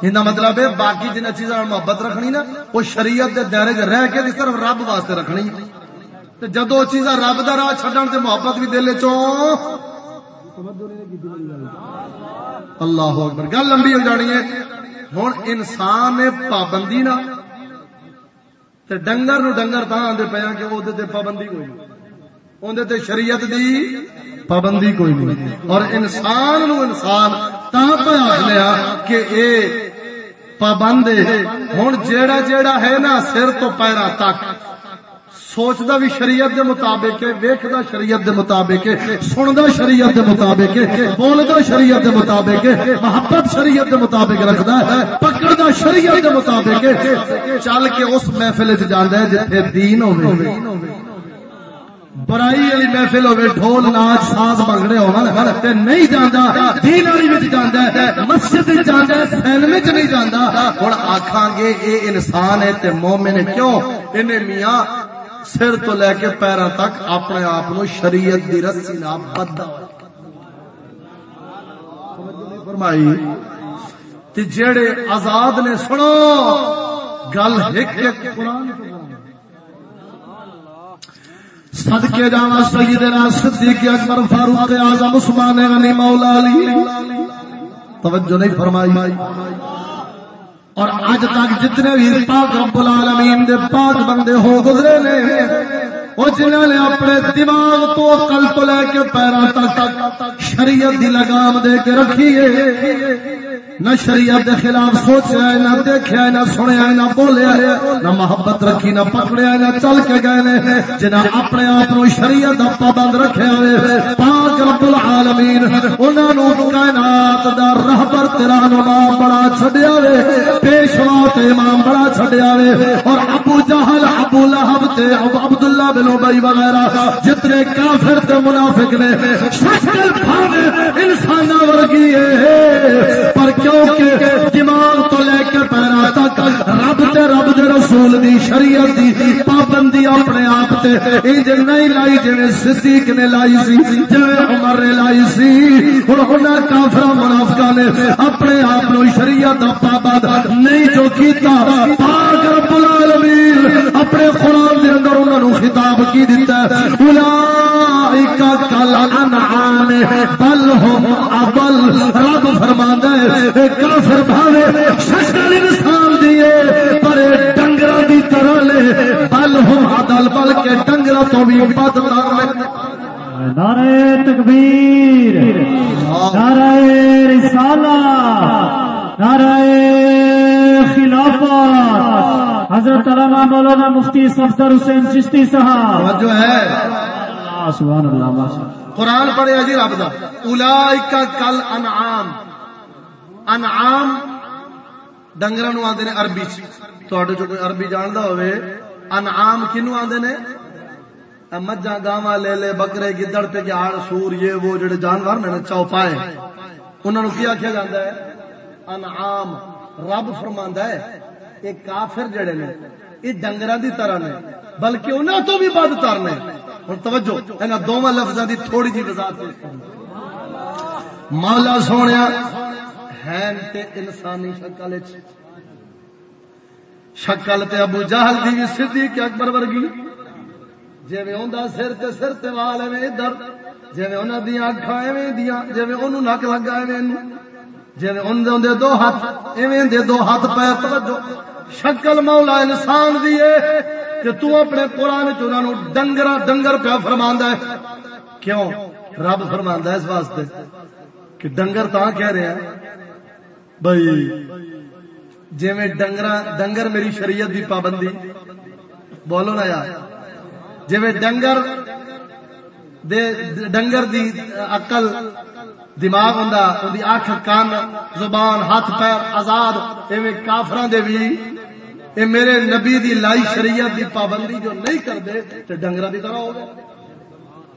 یہ مطلب ہے باقی جن چیزوں محبت رکھنی نا، وہ شریعت دے دائرے چ رہ کے صرف رب واسطے رکھنی۔ تے جدو چیزاں رب دا راہ چھڈن تے محبت بھی دل چوں اللہ اکبر، گل لمبی ہو جانی ہے۔ ہن انسان نے پابندی نہ تے ڈنگر نو ڈنگر تاں آندے پیا کہ او تے پابندی کوئی نہیں۔ اون تے شریعت دی پابندی کوئی نہیں۔ اور انسان نو انسان تا پہ آخلیا کہ اے پابند ہوں جیڑا جیڑا ہے نا سر تو پیرا تک۔ سوچدا بھی شریعت دے مطابق ہے ویکھدا شریعت دے مطابق ہے سندا شریعت دے مطابق ہے بولدا شریعت دے مطابق ہے، محبت شریعت دے مطابق رکھدا ہے پکڑدا شریعت دے مطابق ہے۔ چل کے اس محفل وچ جاندا ہے جتھے دین ہوے برائی والی محفل ہوے، ڈھول ناچ ساز بنگڑے ہون تے نہیں جاندا، دین والی وچ جاندا ہے، مسجد وچ جاندا ہے سینمے وچ نہیں جاندا۔ ہن آکھاں گے، اے انسان ہے تے مومن ہے، کیوں؟ اینے میاں سر تو لے کے پیراں تک اپنے آپ نو شریعت دی رسی نال بدھا فرمائی، تے جڑے آزاد نے سنو، گل ایک ایک قرآن صدقے جانا سیدنا صدیق اکبر فاروق اعظم عثمان غنی مولا علی۔ توجہ نہیں فرمائی۔ اور اج تک جتنے بھی پاک رب العالمین دے پاک بندے ہو گزرے نے وہ جنہوں نے اپنے دماغ تو عقل تو لے کے پیروں تک شریعت دی لگام دے کے رکھی ہے نہ شریعت دے خلاف سوچیا ہے نہ دیکھیا ہے نہ سنیا ہے نہ بولیا ہے نہ محبت رکھی، نہ پکڑیا ہے نہ چل کے گئے نے۔ جنہ اپنے آپ نو شریعت دا پابند رکھیا ہوئے، پاک رب العالمین، انہاں نو کائنات دا رہبر تے رہنما بڑا چھڈیا وے پیشوا تے امام بڑا چھڈیا وے اور ابو جہل، ابو لہب تے عبداللہ بن ابی وغیرہ، جتنے کافر تے منافق نے، شکل بھاوے انساناں ورگی ہے۔ پر کیونکہ دماغ تو لے کے پیرا تک، رب تے رب دے رسول دی شریعت دی پابندی اپنے آپ تے، انج نہیں لائی جویں صدیق نے لائی سی، جویں عمر نے لائی سی۔ ہن انہاں کافر منافقاں نے اپنے آپ نو شریعت دا پابند نہیں جو کیتا، پاک رب العالمین اپنے قرآن دے اندر انہاں نو خطاب جواب کی دیتا ہے اولئک کل انعام بل هم ابل رب فرماندا ہے کافر بھاوے، شکل انسان دیے پر اے ڈنگراں دی طرح لے۔ بل هم عدل بلکہ ڈنگراں تو بھی بدتر نے نعرہ تکبیر، نعرہ رسالہ، نعرہ خلافت حضرت علامہ مولانا مفتی صفدر حسین چشتی صاحب. جو ہے. سبحان اللہ قرآن پڑھے جی رب دا اولائک کل انعام. انعام ڈنگراں نو آندے نے عربی چ. تواڈے جو کوئی عربی جاندا ہوئے انعام کینو آندے نے؟ مجھا گاواں لے لے بکرے گدڑ پہ گیاڑ سور یہ وہ جڑے جانور نے چوپائے انہوں نے کیا آخیا جاتا ہے؟ انعام۔ رب فرماندا ہے یہ کافر جڑے نے، یہ ڈنگراں دی طرح نے، بلکہ انہاں تو بھی بد تر نے۔ ہن توجہ، انہاں دوواں لفظاں دی تھوڑی جی وضاحت پیش کرنا مولا سونیا ہے تے انسانی شکل شکل تے ابو جہل دی بھی صدیق اکبر ورگی۔ جویں اوندا سر تے سر تے وال ایویں ادھر، جویں انہاں دیاں اکھاں ایویں دیاں، جویں اونوں نک لگا ایویں اینوں جویں اون دے دو ہاتھ، ایویں دے دو ہاتھ پیر توجہ۔ شکل مولا انسان دی ہے کہ تو اپنے قرآن چ انہاں ڈنگرا ڈنگر پیا فرماندا ہے۔ کیوں؟ رب فرماندا ہے اس واسطے کہ ڈنگر تاں کہہ رہے ہیں بھائی جی میں ڈنگر ڈنگر میری شریعت دی پابندی۔ بولو نا یار۔ جی میں ڈنگر دے، ڈنگر دی عقل دماغ ہوندا اون دی اکھ کان، زبان، ہاتھ پیر آزاد، ایویں کافراں دے بھی اے میرے نبی دی لائی شریعت دی پابندی جو نہیں کردے تے ڈنگراں دی طرح ہو گئے۔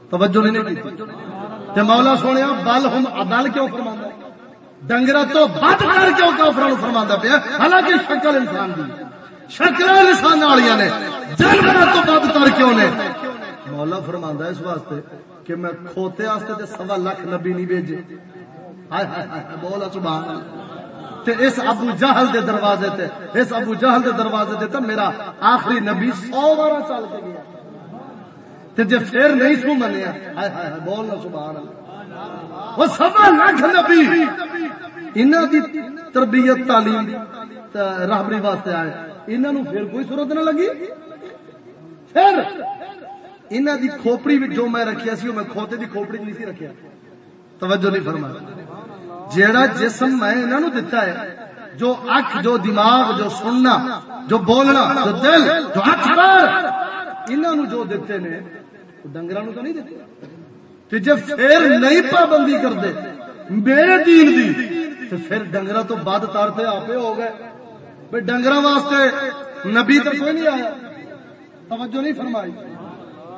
توجہ نہیں کی تے مولا سونیا، بل ہم عدل کیوں فرماندا؟ ہے ڈنگرا تو بد کر کے کافر فرما پیا؟ حالانکہ شکل انسان دی شکل انسان والی نے جانور تو بد کر کیوں نے؟ مولا فرما اس واسطے کہ میں کھوتے واسطے تے سوا لاکھ نبی نہیں بھیجے۔ ہائے ہائے بولا سبحان اللہ۔ تے اس ابو جہل دے دروازے تے، اس ابو جہل دے دروازے تے تے میرا آخری نبی سو بارہ چل کے گیا۔ تے جے پھر نہیں سو منیا، ہائے ہائے بولنا سبحان اللہ۔ وہ سوا لاکھ نبی۔ انہاں دی تربیت، تعلیم راہبری واسطے آئے۔ انہاں نو پھر کوئی صورت نہ لگی؟ پھر انہاں دی کھوپڑی وچ جو میں رکھیا سی میں کھوتے دی کھوپڑی نہیں سی رکھیا۔ توجہ نہیں فرمایا جیڑا جسم میں انہاں نو دتا ہے، جو اکھ جو دماغ، جو سننا، جو بولنا، جو دل، جو ہاتھ پیر انہاں نو جو دتے نے ڈنگراں نو تو نہیں دتے۔ تے جب پھر نہیں پابندی کردے میرے دین دی، تے پھر ڈنگرا تو بعد تار تے آپے ہو گئے۔ بھئی ڈنگرا واسطے نبی تے کوئی نہیں آیا۔ توجہ نہیں فرمائی۔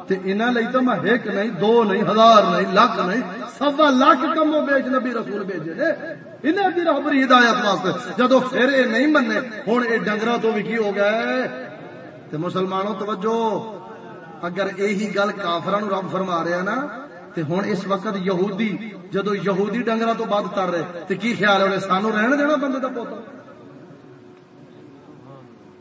تے انہاں لئی تو میں ایک نہیں، دو نہیں، ہزار نہیں، لاکھ نہیں، سوا لاکھ کمو بیچ نبی رسول بھیجے نے۔ انہاں دی رہبری ہدایت واسطے۔ جدو پھر اے نہیں مننے، ہن اے ڈنگرا تو بھی کی ہو گئے؟ تے مسلمانوں، توجہ، اگر یہی گل کافراں نو رب فرما رہا نا، تے ہن اس وقت یہودی جدو یہودی ڈنگرا تو بعد تر رہے، تے کی خیال ہے؟ سانو رہن دینا بندے دا پوتا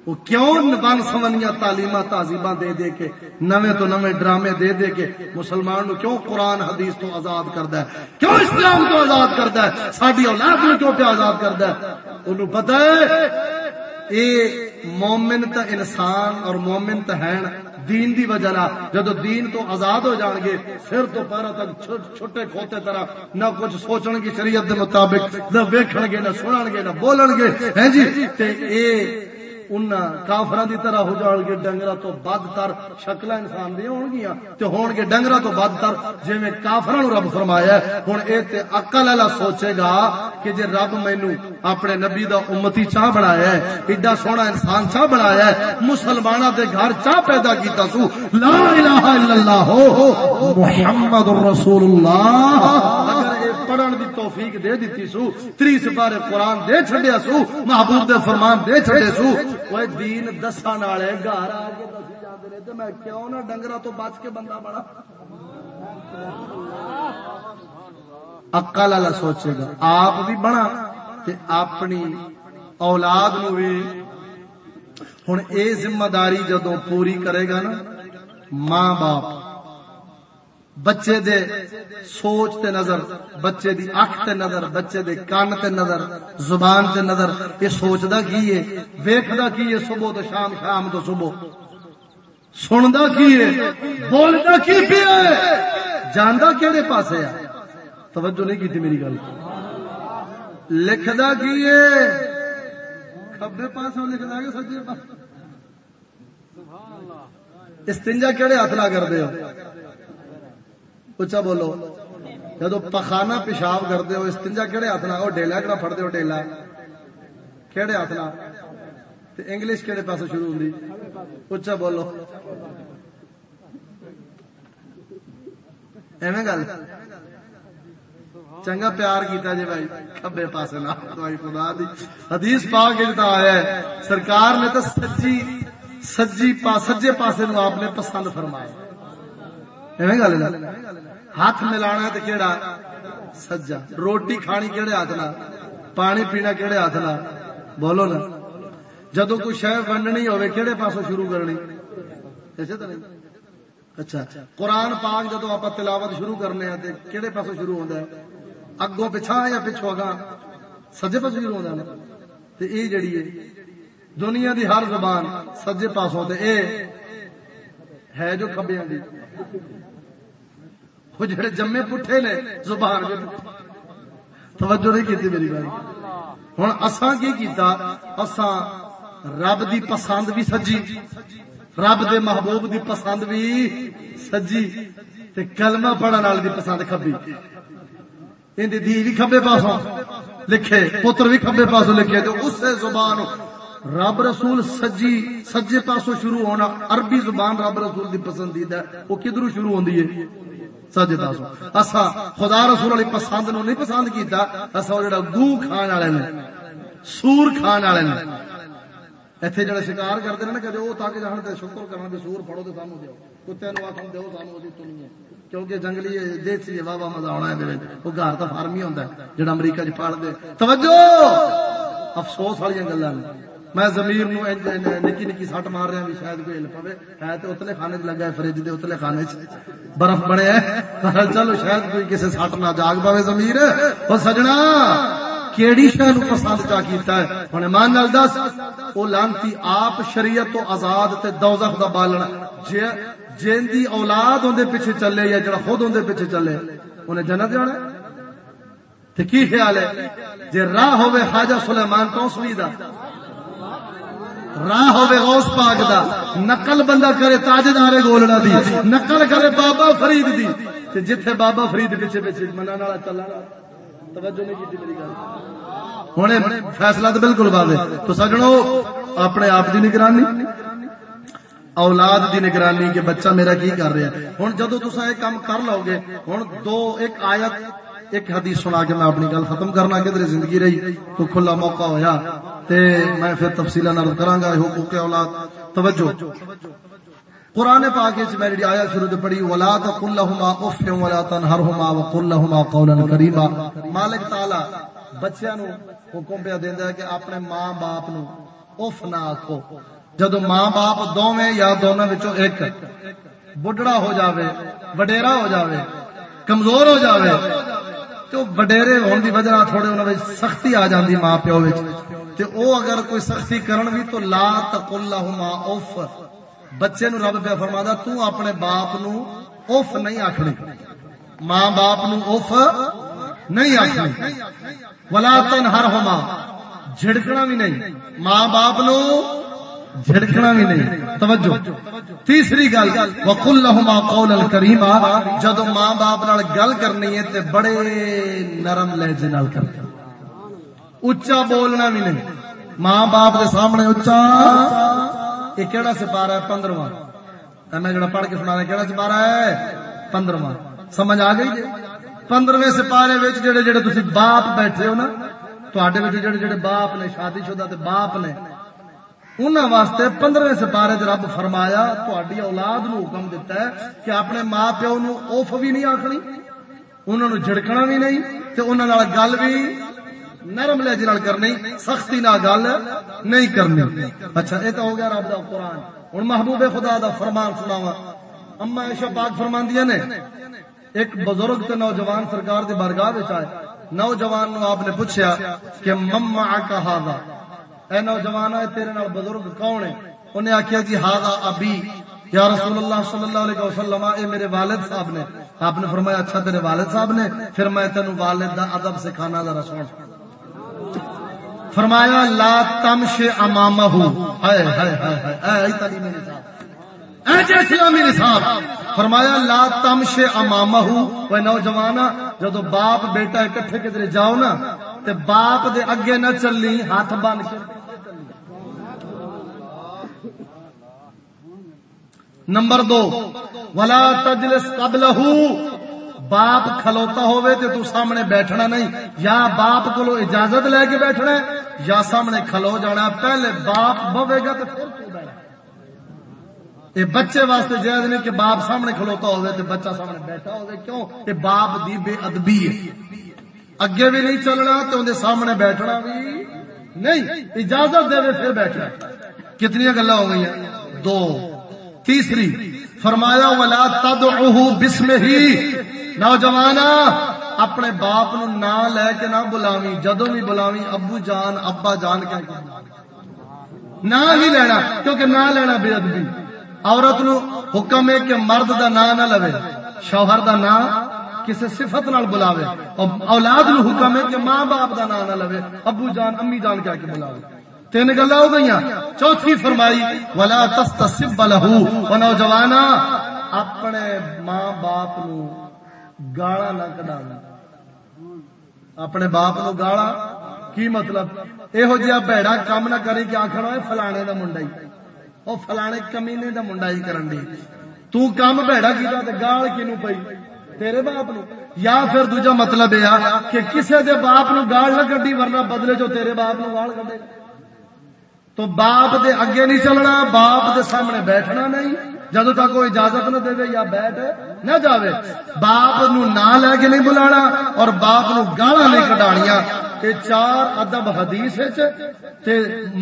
وہ کیوں بن سمنیا تعلیمات تعظیمہ دے دے کے، نویں تو نویں ڈرامے دے دے کے مسلمان نو کیوں قرآن حدیث تو آزاد کردا ہے؟ کیوں اسلام تو آزاد کردا ہے؟ ساری اولاد نو کیوں پہ آزاد کردا ہے؟ انہوں پتہ ہے، اے مومن تا انسان اور مومن تا ہیں، دین دی وجہ نہ جدو دین تو آزاد ہو جان گے، سر تو پیروں تک چھوٹے کھوتے طرح نہ کچھ سوچن گی شریعت دے مطابق، نہ ویکھن گے، نہ سنن گے، نہ بولن گے۔ ہیں جی؟ تے اے ان کافران دی طرح ہو جان گے ڈنگرا تو بد تر شکل انسان دی ہون گیا تے ہون گے ڈنگرا تو بد تر جے میں نو رب فرمایا ہے۔ ہن اے تے عقل والا سوچے گا کہ جے رب مینوں اپنے نبی دا امتی چاہ بنایا ہے، ایڈا سونا انسان چاہ بنایا ہے، مسلماناں دے گھر چاہ پیدا کیتا سو۔ لا الہ الا اللہ محمد رسول اللہ۔ پڑھن دی توفیق دے دیتی سو تری سپارے قرآن دے چھڈیا سو، محبوب دے فرمان دے چھڈے سو۔ وہ دین دسان والے گھر آ کے دسی جاندے نے تے میں کیوں نہ ڈنگرا تو بچ کے بندہ بڑا عقل والا سوچے گا، آپ بھی بنا تے اپنی اولاد نو بھی۔ ہن اے ذمہ داری جدوں پوری کرے گا نا، ماں باپ۔ بچے دے سوچ تے نظر، بچے دی اکھ تے نظر، بچے دے کان تے نظر، زبان تے نظر، یہ سوچدا کی ہے؟ ویکھدا کی ہے صبح تو شام شام تو صبح؟ سندا کی ہے؟ بولدا کی پیا ہے؟ جاندا کیڑے پاسے ہے توجہ نہیں کیتی میری گل۔ لکھدا کی ہے؟ کھبے پاسوں لکھدا کہ سجے پاس سبحان اللہ استنجا کیڑے ہاتھ نہ کردے ہو؟ اچھا بولو؟ جدو پخانا پیشاب کرتے ہو، استنجا کہڑے ہاتھ نہ ڈیلا کہڑا پڑتے ہو ڈیلا کہڑے ہاتھ نہ انگلش کہڑے پاس شروع ہوئی اچھا بولو؟ ایویں گل؟ چنگا پیار کیتا جی بھائی کبے پاسے نہ دوائی خدا دی۔ حدیث پاک وچ تا آیا ہے، سرکار نے تو سجی سجی پا، سجے پاسے نو آپ نے پسند فرمایا۔ ایویں گل ہے ہاتھ ملانا تے کیڑا سجا؟ روٹی کھانی کیڑے ہاتھ نال؟ پانی پینا کیڑے ہاتھ نال؟ بولو نا۔ جدو کوئی شے ونڈنی ہوے کیڑے پاسوں شروع کرنی؟ ایسے تو نہیں؟ اچھا قرآن پاک جدو آپ تلاوت شروع کرنے ہیں تے کیڑے پاسوں شروع ہوندا ہے؟ اگوں پچھا یا پچھو اگاں؟ سجے پاسوں شروع ہوندا ہے تے اے جڑی ہے، دنیا دی ہر زبان سجے پاسوں تے، اے ہے جو کھبیاں دی۔ وہ جڑے جمے پٹھے نے، زبان جو توجہ نہیں کیتی میری گل ہن اساں کی کیتا؟ اساں رب دی پسند بھی سجی۔ رب دے محبوب دی پسند بھی سجی۔ تے کلمہ پڑھن والے دی پسند کھبی۔ ان دی دھی بھی کھبے پاسوں۔ لکھے، پتر بھی کھبے پاسوں لکھے۔ تے اس سے زبان رب رسول سجی، سجے پاسوں شروع ہونا۔ عربی زبان رب رسول دی پسندیدہ۔ ہے وہ کدھروں شروع ہوندی ہے؟ سجے پاسوں اسا خدا رسول علی پسند نو نہیں پسند کیتا اسا او جڑا گو کھان والے نے سور کھان والے نے ایتھے جڑے شکار کرتے ہیں نا کہ وہ تاکہ جان تے شکر کرنا تے سور پھڑو تے سانو دیو کتے نو آکھن دیو سانو اودی تو نہیں ہے۔ کیونکہ جنگلی دیسی واہ واہ مزہ آنا ہے وہ گھر تا فارم ہی ہوندا ہے، جڑا امریکہ چ پڑھ دے۔ توجہ! افسوس والی گلاں میں ضمیر نو نکی نکی سٹ مار رہا بھی شاید کوئی ہل پوے ہے تے اتلے خانے چ لگا ہے، فریج دے اتلے خانے چ۔ برف بنے ہے چلو شاید کوئی کسے سٹ نہ جاگ پاوے ضمیر۔ او سجنا، کیڑی شے نو پسند چا کیتا ہے؟ ہن ایمان نال دس، او لانتی آپ شریعت تو آزاد تے دوزخ دا بالنا جے جن دی اولاد اون پیچھے چلے یا جڑا خود اون پیچھے چلے، انہیں جنت جانا ہے؟ تے کی خیال ہے؟ جے راہ ہوے خواجہ سلیمان توسوی دا راہ ہوے غوث پاک دا. نقل بندہ کرے تاجدار گولڑا دی. نقل کرے بابا فرید دی. تے جتھے بابا فرید پیچھے پیچھے منن والا چلا. توجہ نہیں کیتی میری گل. ہن فیصلہ تو بالکل واضح. تو سجنو، اپنے آپ دی نگرانی. اولاد دی نگرانی کہ بچہ میرا کی کر رہا ہے؟ ہن جدو تساں یہ کام کر لو گے، ہن دو، ایک آیت ایک حدیث سنا کے میں اپنی گل ختم کرنا کدھر زندگی رہی، تو کھلا موقع ہویا۔ تے میں پھر تفصیلا نال کراں گا حقوق اولاد۔ توجہ۔ قرآن پاک وچ میں جڑی آیت شروع تے پڑھی، ولا تقل لهما اف ولا تنهرهما وقل لهما قولا کریما مالک تعالی بچیاں نو حکم پہ دیندا ہے کہ اپنے ماں باپ نو اف نہ آکھو۔ جدو ماں باپ دوویں یا دونوں وچوں ایک بڈڑا ہو جاوے، وڈیرا ہو جاوے، کمزور ہو جاوے تو وڈیرے ہون دی وجہ تھوڑے انہاں وچ سختی آ جاندی ماں پیو وچ۔ تے او اگر کوئی سختی کرن بھی تو لا تقل لهما اف بچے نو رب پہ فرمادا تو اپنے باپ نو اف نہیں آکھنی۔ ماں باپ نو اف نہیں آکھنی۔ ولا تنہرہما، جھڑکنا بھی نہیں۔ ماں باپ نو جھڑکنا بھی نہیں۔ توجہ۔ تیسری گل، وقل لهما قولا کریما جدو ماں باپ نال گل کرنی ہے تے بڑے نرم لہجے نال کرنا۔ اچا بولنا بھی نہیں۔ ماں باپ دے سامنے اچا یہ کیڑا سپارہ ہے؟ پندرواں۔ میں جڑا پڑھ کے سنا رہا کیڑا سپارہ ہے؟ پندرواں۔ سمجھ آ گئی؟ جی پندرویں سپارے وچ جڑے جڑے تسی باپ بیٹھے ہو نا، تواڈے وچ جڑے جڑے باپ نے، شادی شدہ تے باپ نے انہاں واسطے پندرویں سپارے چ رب فرمایا تہاڈی اولاد نو حکم دیتا ہے کہ اپنے ماں پیو نو اوف بھی نہیں آکھنی انہاں نو جھڑکنا بھی نہیں تے انہاں نال گل بھی نرم لہجے نال کرنی سختی نال گل نہیں کرنی اچھا یہ تو ہو گیا رب دا قرآن ہن محبوب خدا دا فرمان سناواں اما عائشہ پاک فرماندیاں نے ایک بزرگ تے نوجوان سرکار دی بارگاہ وچ آئے نوجوان نو آپ نے پوچھا کہ مما کا ہاذا اے نوجوان ہے تیرے نال بزرگ کون ہے انہیں آخیا جی ہاں ابھی یا رسول اللہ صلی اللہ علیہ وسلم، اے میرے والد صاحب نے۔ آپ نے فرمایا اچھا تیرے والد صاحب نے۔ پھر میں تینوں والد دا ادب سکھانا ذرا سن۔ فرمایا، لا تمش امامہ ہائے ہائے ہائے ہائے۔ اے تعلیم نصاب اے جیسے اسلامی نصاب فرمایا، لا تمش امامہ وہ نوجوانا، جدو باپ بیٹا اکٹھے کدھر جاؤ نا، تے باپ دے اگے نہ چلی، ہاتھ بن کے نمبر دو، ولا تجلس قبلہ باپ کھلوتا ہوئے تے تو سامنے بیٹھنا نہیں۔ یا باپ کو اجازت لے کے بیٹھنا ہے، یا سامنے کھلو جانا پہلے باپ بوے گا تو پھر یہ بچے واسطے جائز نہیں کہ باپ سامنے کھلوتا ہوئے تے بچہ سامنے بیٹھا ہوئے۔ کیوں؟ کہ باپ دی بے ادبی ہے۔ اگے بھی نہیں چلنا تو اندر سامنے بیٹھنا بھی نہیں۔ اجازت دے پھر بیٹھنا۔ کتنی گلا ہو گئی ہیں دو۔ تیسری، فرمایا، ولا تدعوه بسم ہی نوجوان اپنے باپ نو نہ لے کے نہ بلاوی جدو بھی بلاوی ابو جان، ابا جان کے۔ نہ ہی لینا، کیونکہ نہ لینا بے ادبی۔ عورت نو حکم ہے کہ مرد دا نام نہ لوے، شوہر دا نام کسی صفت نال بلاوے۔ اور اولاد نو حکم ہے کہ ماں باپ دا نام نہ لوے، ابو جان، امی جان کے بلاوے۔ تین گلا ہو گئی چوتھی فرمائی، ولا تستصب له۔ و اپنے ماں باپ نو گالا نہ کڈاویں اپنے باپ نو گالا؟ کی مطلب؟ یہو جہا بھڑا کام نہ کرے کہ آخر ہوئے فلانے دا منڈا ہی۔ وہ فلانے کمینے دا منڈا ہی کرن دی۔ تو کام بھڑا کیتا تے گال کینو پئی؟ تیرے باپ نو۔ یا پھر دوجا مطلب یہ کہ کسے دے باپ نو گال نہ کڈی ورنہ بدلے جو تیرے باپ نو گال کڈے۔ تو باپ دے اگے نہیں چلنا، باپ دے سامنے بیٹھنا نہیں۔ جدو تک وہ اجازت نہ دے یا بیٹھ نہ جاوے، باپ نو نہ لے کے نہیں بلانا اور باپ نو گالا نہیں کٹانیاں تے چار ادب حدیث جی، تے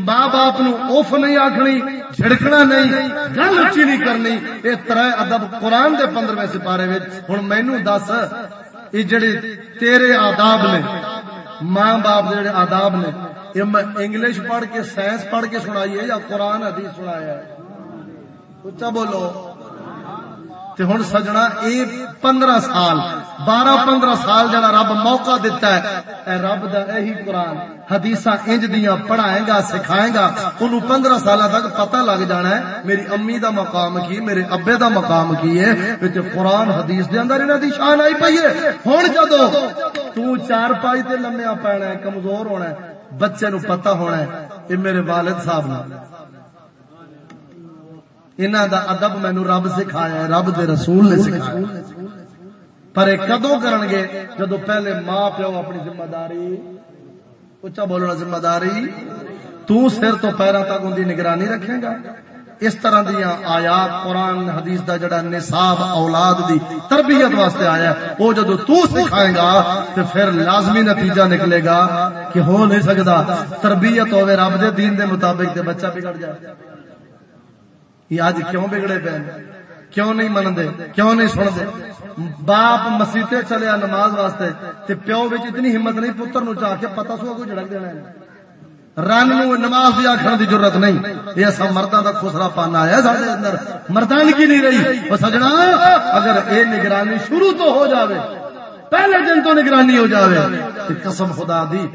ماں باپ نو اوف نہیں آکھنی، جھڑکنا نہیں، گل اچھی نہیں کرنی۔ اے ترے ادب قرآن دے پندرویں سپارے وچ۔ ہن مینوں دس، یہ جڑے تیرے آداب نے، ماں باپ دے جڑے آداب نے انگلش پڑھ کے سائنس پڑھ کے سنائی ہے یا قرآن حدیث سنایا ہے اچھا بولو۔ تے ہن سجنا اے پندرہ سال، بارہ پندرہ سال جڑا رب موقع دیتا ہے، اے رب دا یہی قرآن حدیث انج دیاں پڑھائے گا، سکھائے گا، انہوں پندرہ سال تک پتہ لگ جانا ہے، میری امی دا مقام کی، میرے ابے دا مقام کی ہے، وچ قرآن حدیث دے اندر انہاں دی شان آئی پئی ہے۔ ہن جدو تو چار پائی تے لمیا پینا ہے، کمزور ہونا ہے۔ بچے نو پتہ ہونا ہے یہ میرے والد صاحب نے انہاں دا ادب مینو رب سکھایا ہے، رب دے رسول نے سکھایا پر یہ کدو کرن گے؟ جدو پہلے ماں پیو اپنی ذمہ داری اچا بولنا ذمہ داری، تو سر تو پیروں تک ان کی نگرانی رکھے گا۔ اس طرح دیا آیات قرآن حدیث دا جڑا نصاب اولاد دی تربیت واسطے آیا ہے، وہ جدو تو سکھائے گا، تو پھر لازمی نتیجہ نکلے گا کہ ہو نہیں سکتا۔ تربیت ہوئے رب دے، دین دے مطابق تے بچہ بگڑ جائے۔ یہ آج کیوں بگڑے پے کیوں نہیں منتے کیوں نہیں سنتے باپ مسیطے چلیا نماز واسطے، تے پیو بچ اتنی ہمت نہیں، پتر نو چاہ کے پتہ سو کوئی جھڑک دینا ہے۔ رن نماز دی آخر دی ضرورت نہیں۔ یہ سب مردہ دا خسرا پانا آیا سارے اندر۔ مردانگی نہیں رہی۔ وہ سجنا، اگر اے نگرانی شروع تو ہو جاوے، پہلے دن تو نگرانی ہو جاوے تو قسم خدا دی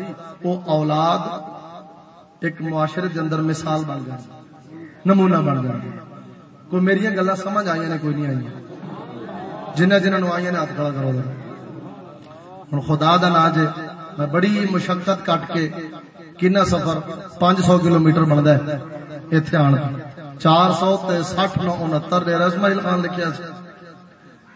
وہ اولاد ایک معاشرے دے اندر مثال بن جائے، نمونہ بن جائے۔ کوئی میری گلا سمجھ آئی نے، کوئی نہیں آئی جنہ جنہوں آئی نے ہاتھ کھڑا کرو۔ ہوں خدا دا نا جے میں بڑی مشقت کٹ کے کنا سفر پانچ سو کلو میٹر بنتا ہے اتنے آن چار سو سٹھ نو انہتر ڈیرا اسماعیل خان لکھیا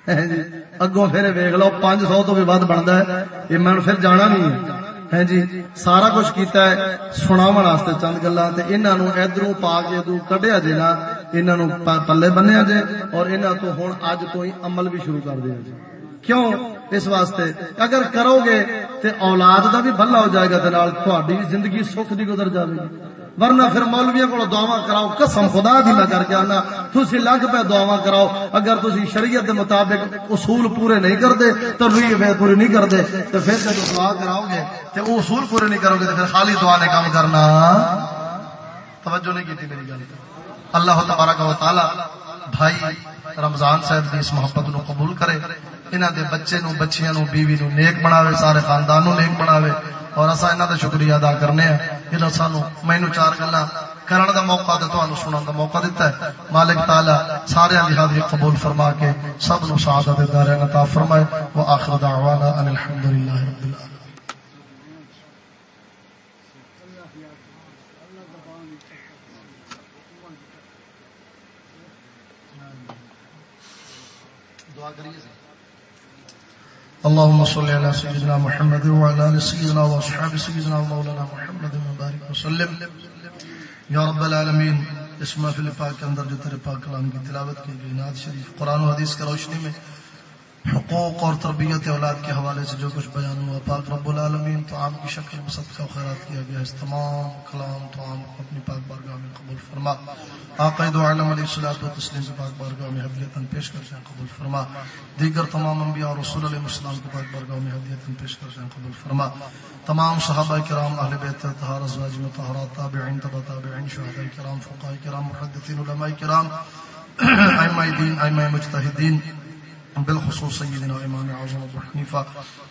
جی اگوں پھر ویگ لو پانچ سو تو بھی ود بنتا ہے یہ میں پھر جانا نہیں ہے ہے جی سارا کچھ کیتا ہے سناون واسطے چند گلا تے انہاں نو ادھروں پا کے ادھروں کڈیا جے نا انہاں نو پلے بنیا جے اور انہاں تو ہن اج تو ہی عمل بھی شروع کر دیا جے کیوں اس واسطے؟ اگر کرو گے تے اولاد دا بھی بھلا ہو جائے گا تے نال تہاڈی زندگی سکھ دی گزر جاوے گی۔ ورنہ پھر مولویوں کو دعوا کراؤ، قسم خدا دی میں کر کے آنا تھی لگ پہ دعوا کراؤ۔ اگر تھی شریعت دے مطابق اصول پورے نہیں کرتے تو پورے نہیں کرتے تو پھر جب دعا کراؤ گے تو وہ اصول پورے نہیں کرو گے تو پھر خالی دعا نے کام کرنا۔ توجہ نہیں کی میری گل۔ اللہ تبارک و تعالی بھائی رمضان صاحب کی اس محبت نو قبول کرے۔ انہوں دے بچے نو بچیاں نو بیوی نو نیک بناوے، سارے خاندان نو نیک بناوے۔ اور اصا انہوں کا شکریہ ادا کرنے ہیں یہ سانو مینو چار گلا کرن دا موقع تے تانوں سنن دا موقع دیتا ہے۔ مالک تعالی سارے دی حاضری قبول فرما کے سب نو سعادت دارین عطا فرمائے۔ واخر دعوانا ان الحمدللہ رب العالمین۔ دعا کریے۔ اللهم صل على سيدنا محمد وعلى ال سيدنا واصحاب سيدنا مولانا محمد وبارك وسلم. یا رب العالمین اس محفل پاک کے اندر جو تیرے پاک کلام کی تلاوت کی گئی، نعت شریف، قرآن و حدیث کی روشنی میں حقوق اور تربیت اولاد کے حوالے سے جو کچھ بیان ہوا، پاک رب العالمین، تو عام کی شکل میں صدقہ و خیرات کیا گیا اس تمام کلام تو عام کو اپنی پاک بارگاہ میں قبول فرما۔ عقائد عالم علیہ الصلوۃ و تسلیم کی پاک بارگاہ میں ہدیت پیش کر جائیں، قبول فرما۔ دیگر تمام انبیاء اور رسول علیہ السلام کی پاک بارگاہ میں ہدیت پیش کر جائیں، قبول فرما۔ تمام صحابہ کرام، اہل بیت طہار ازواج مطہرات تابعین تبع تابعین، شہداء کرام، فقہاء کرام، محدثین، علماء کرام، [coughs] ائمہ دین، ائمہ مجتہدین۔ بالخصوص سیدنا امام اعظم ابو حنیفہ،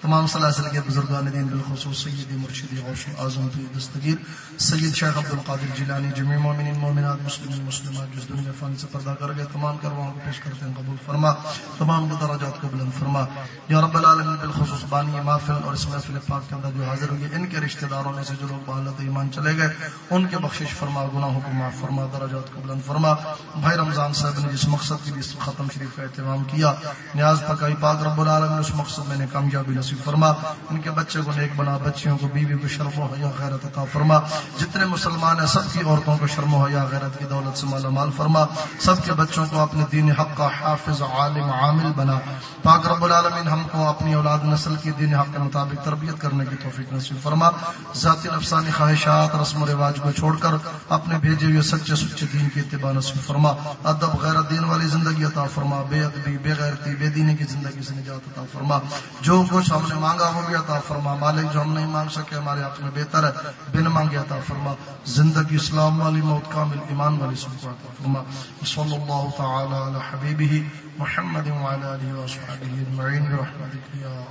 تمام صلی سلاسل کے بزرگان دین، بالخصوص سید مرشد غوث اعظم تو دستگیر، سید شیخ عبد القادر جیلانی جميع مومنین، مومنات، مسلمین، مسلمات، جس دنیا فانی سے پردہ کر گئے، تمام کرواؤں کو پیش کرتے ہیں، قبول فرما، تمام کے درجات کو بلند فرما۔ یا رب العالمین، بالخصوص بانی محفل اور اس محفل پاک کے اندر جو حاضر ہوئے ان کے رشتہ داروں میں سے جو لوگ بحالت ایمان چلے گئے، ان کے بخشش فرما، گناہوں کو معاف فرما، درجات کو بلند فرما۔ بھائی رمضان صاحب نے جس مقصد کے لیے ختم شریف کا اہتمام کیا نیاز پکائی، پاک رب العالمین، اس مقصد میں نے کامیابی نصیب فرما۔ ان کے بچے کو نیک بنا، بچیوں کو بیوی کو شرم و حیا، غیرت عطا فرما۔ جتنے مسلمان ہیں، سب کی عورتوں کو شرم و حیا، غیرت کی دولت سے مالا مال فرما۔ سب کے بچوں کو اپنے دین حق کا حافظ، عالم، عامل بنا۔ پاک رب العالمین، ہم کو اپنی اولاد نسل کی دین حق کے مطابق تربیت کرنے کی توفیق نصیب فرما۔ ذاتی نفسانی خواہشات، رسم و رواج کو چھوڑ کر اپنے بھیجے ہوئے سچے سچے دین کی اتباع نصیب فرما۔ ادب، غیرت، دین والی زندگی عطا فرما۔ بے ادبی، بے غیرتی، بے بے دینی کی زندگی سے نجات عطا فرما۔ جو کچھ ہم نے مانگا ہو گیا عطا فرما۔ مالک جو ہم نہیں مانگ سکے، ہمارے حق میں بہتر ہے۔ بن مانگے عطا فرما۔ زندگی اسلام والی، موت کامل، ایمان والی سب کو عطا فرما۔ صلی اللہ تعالی علی حبیبہ محمد وعلی آلہ وصحبہ اجمعین برحمتک یا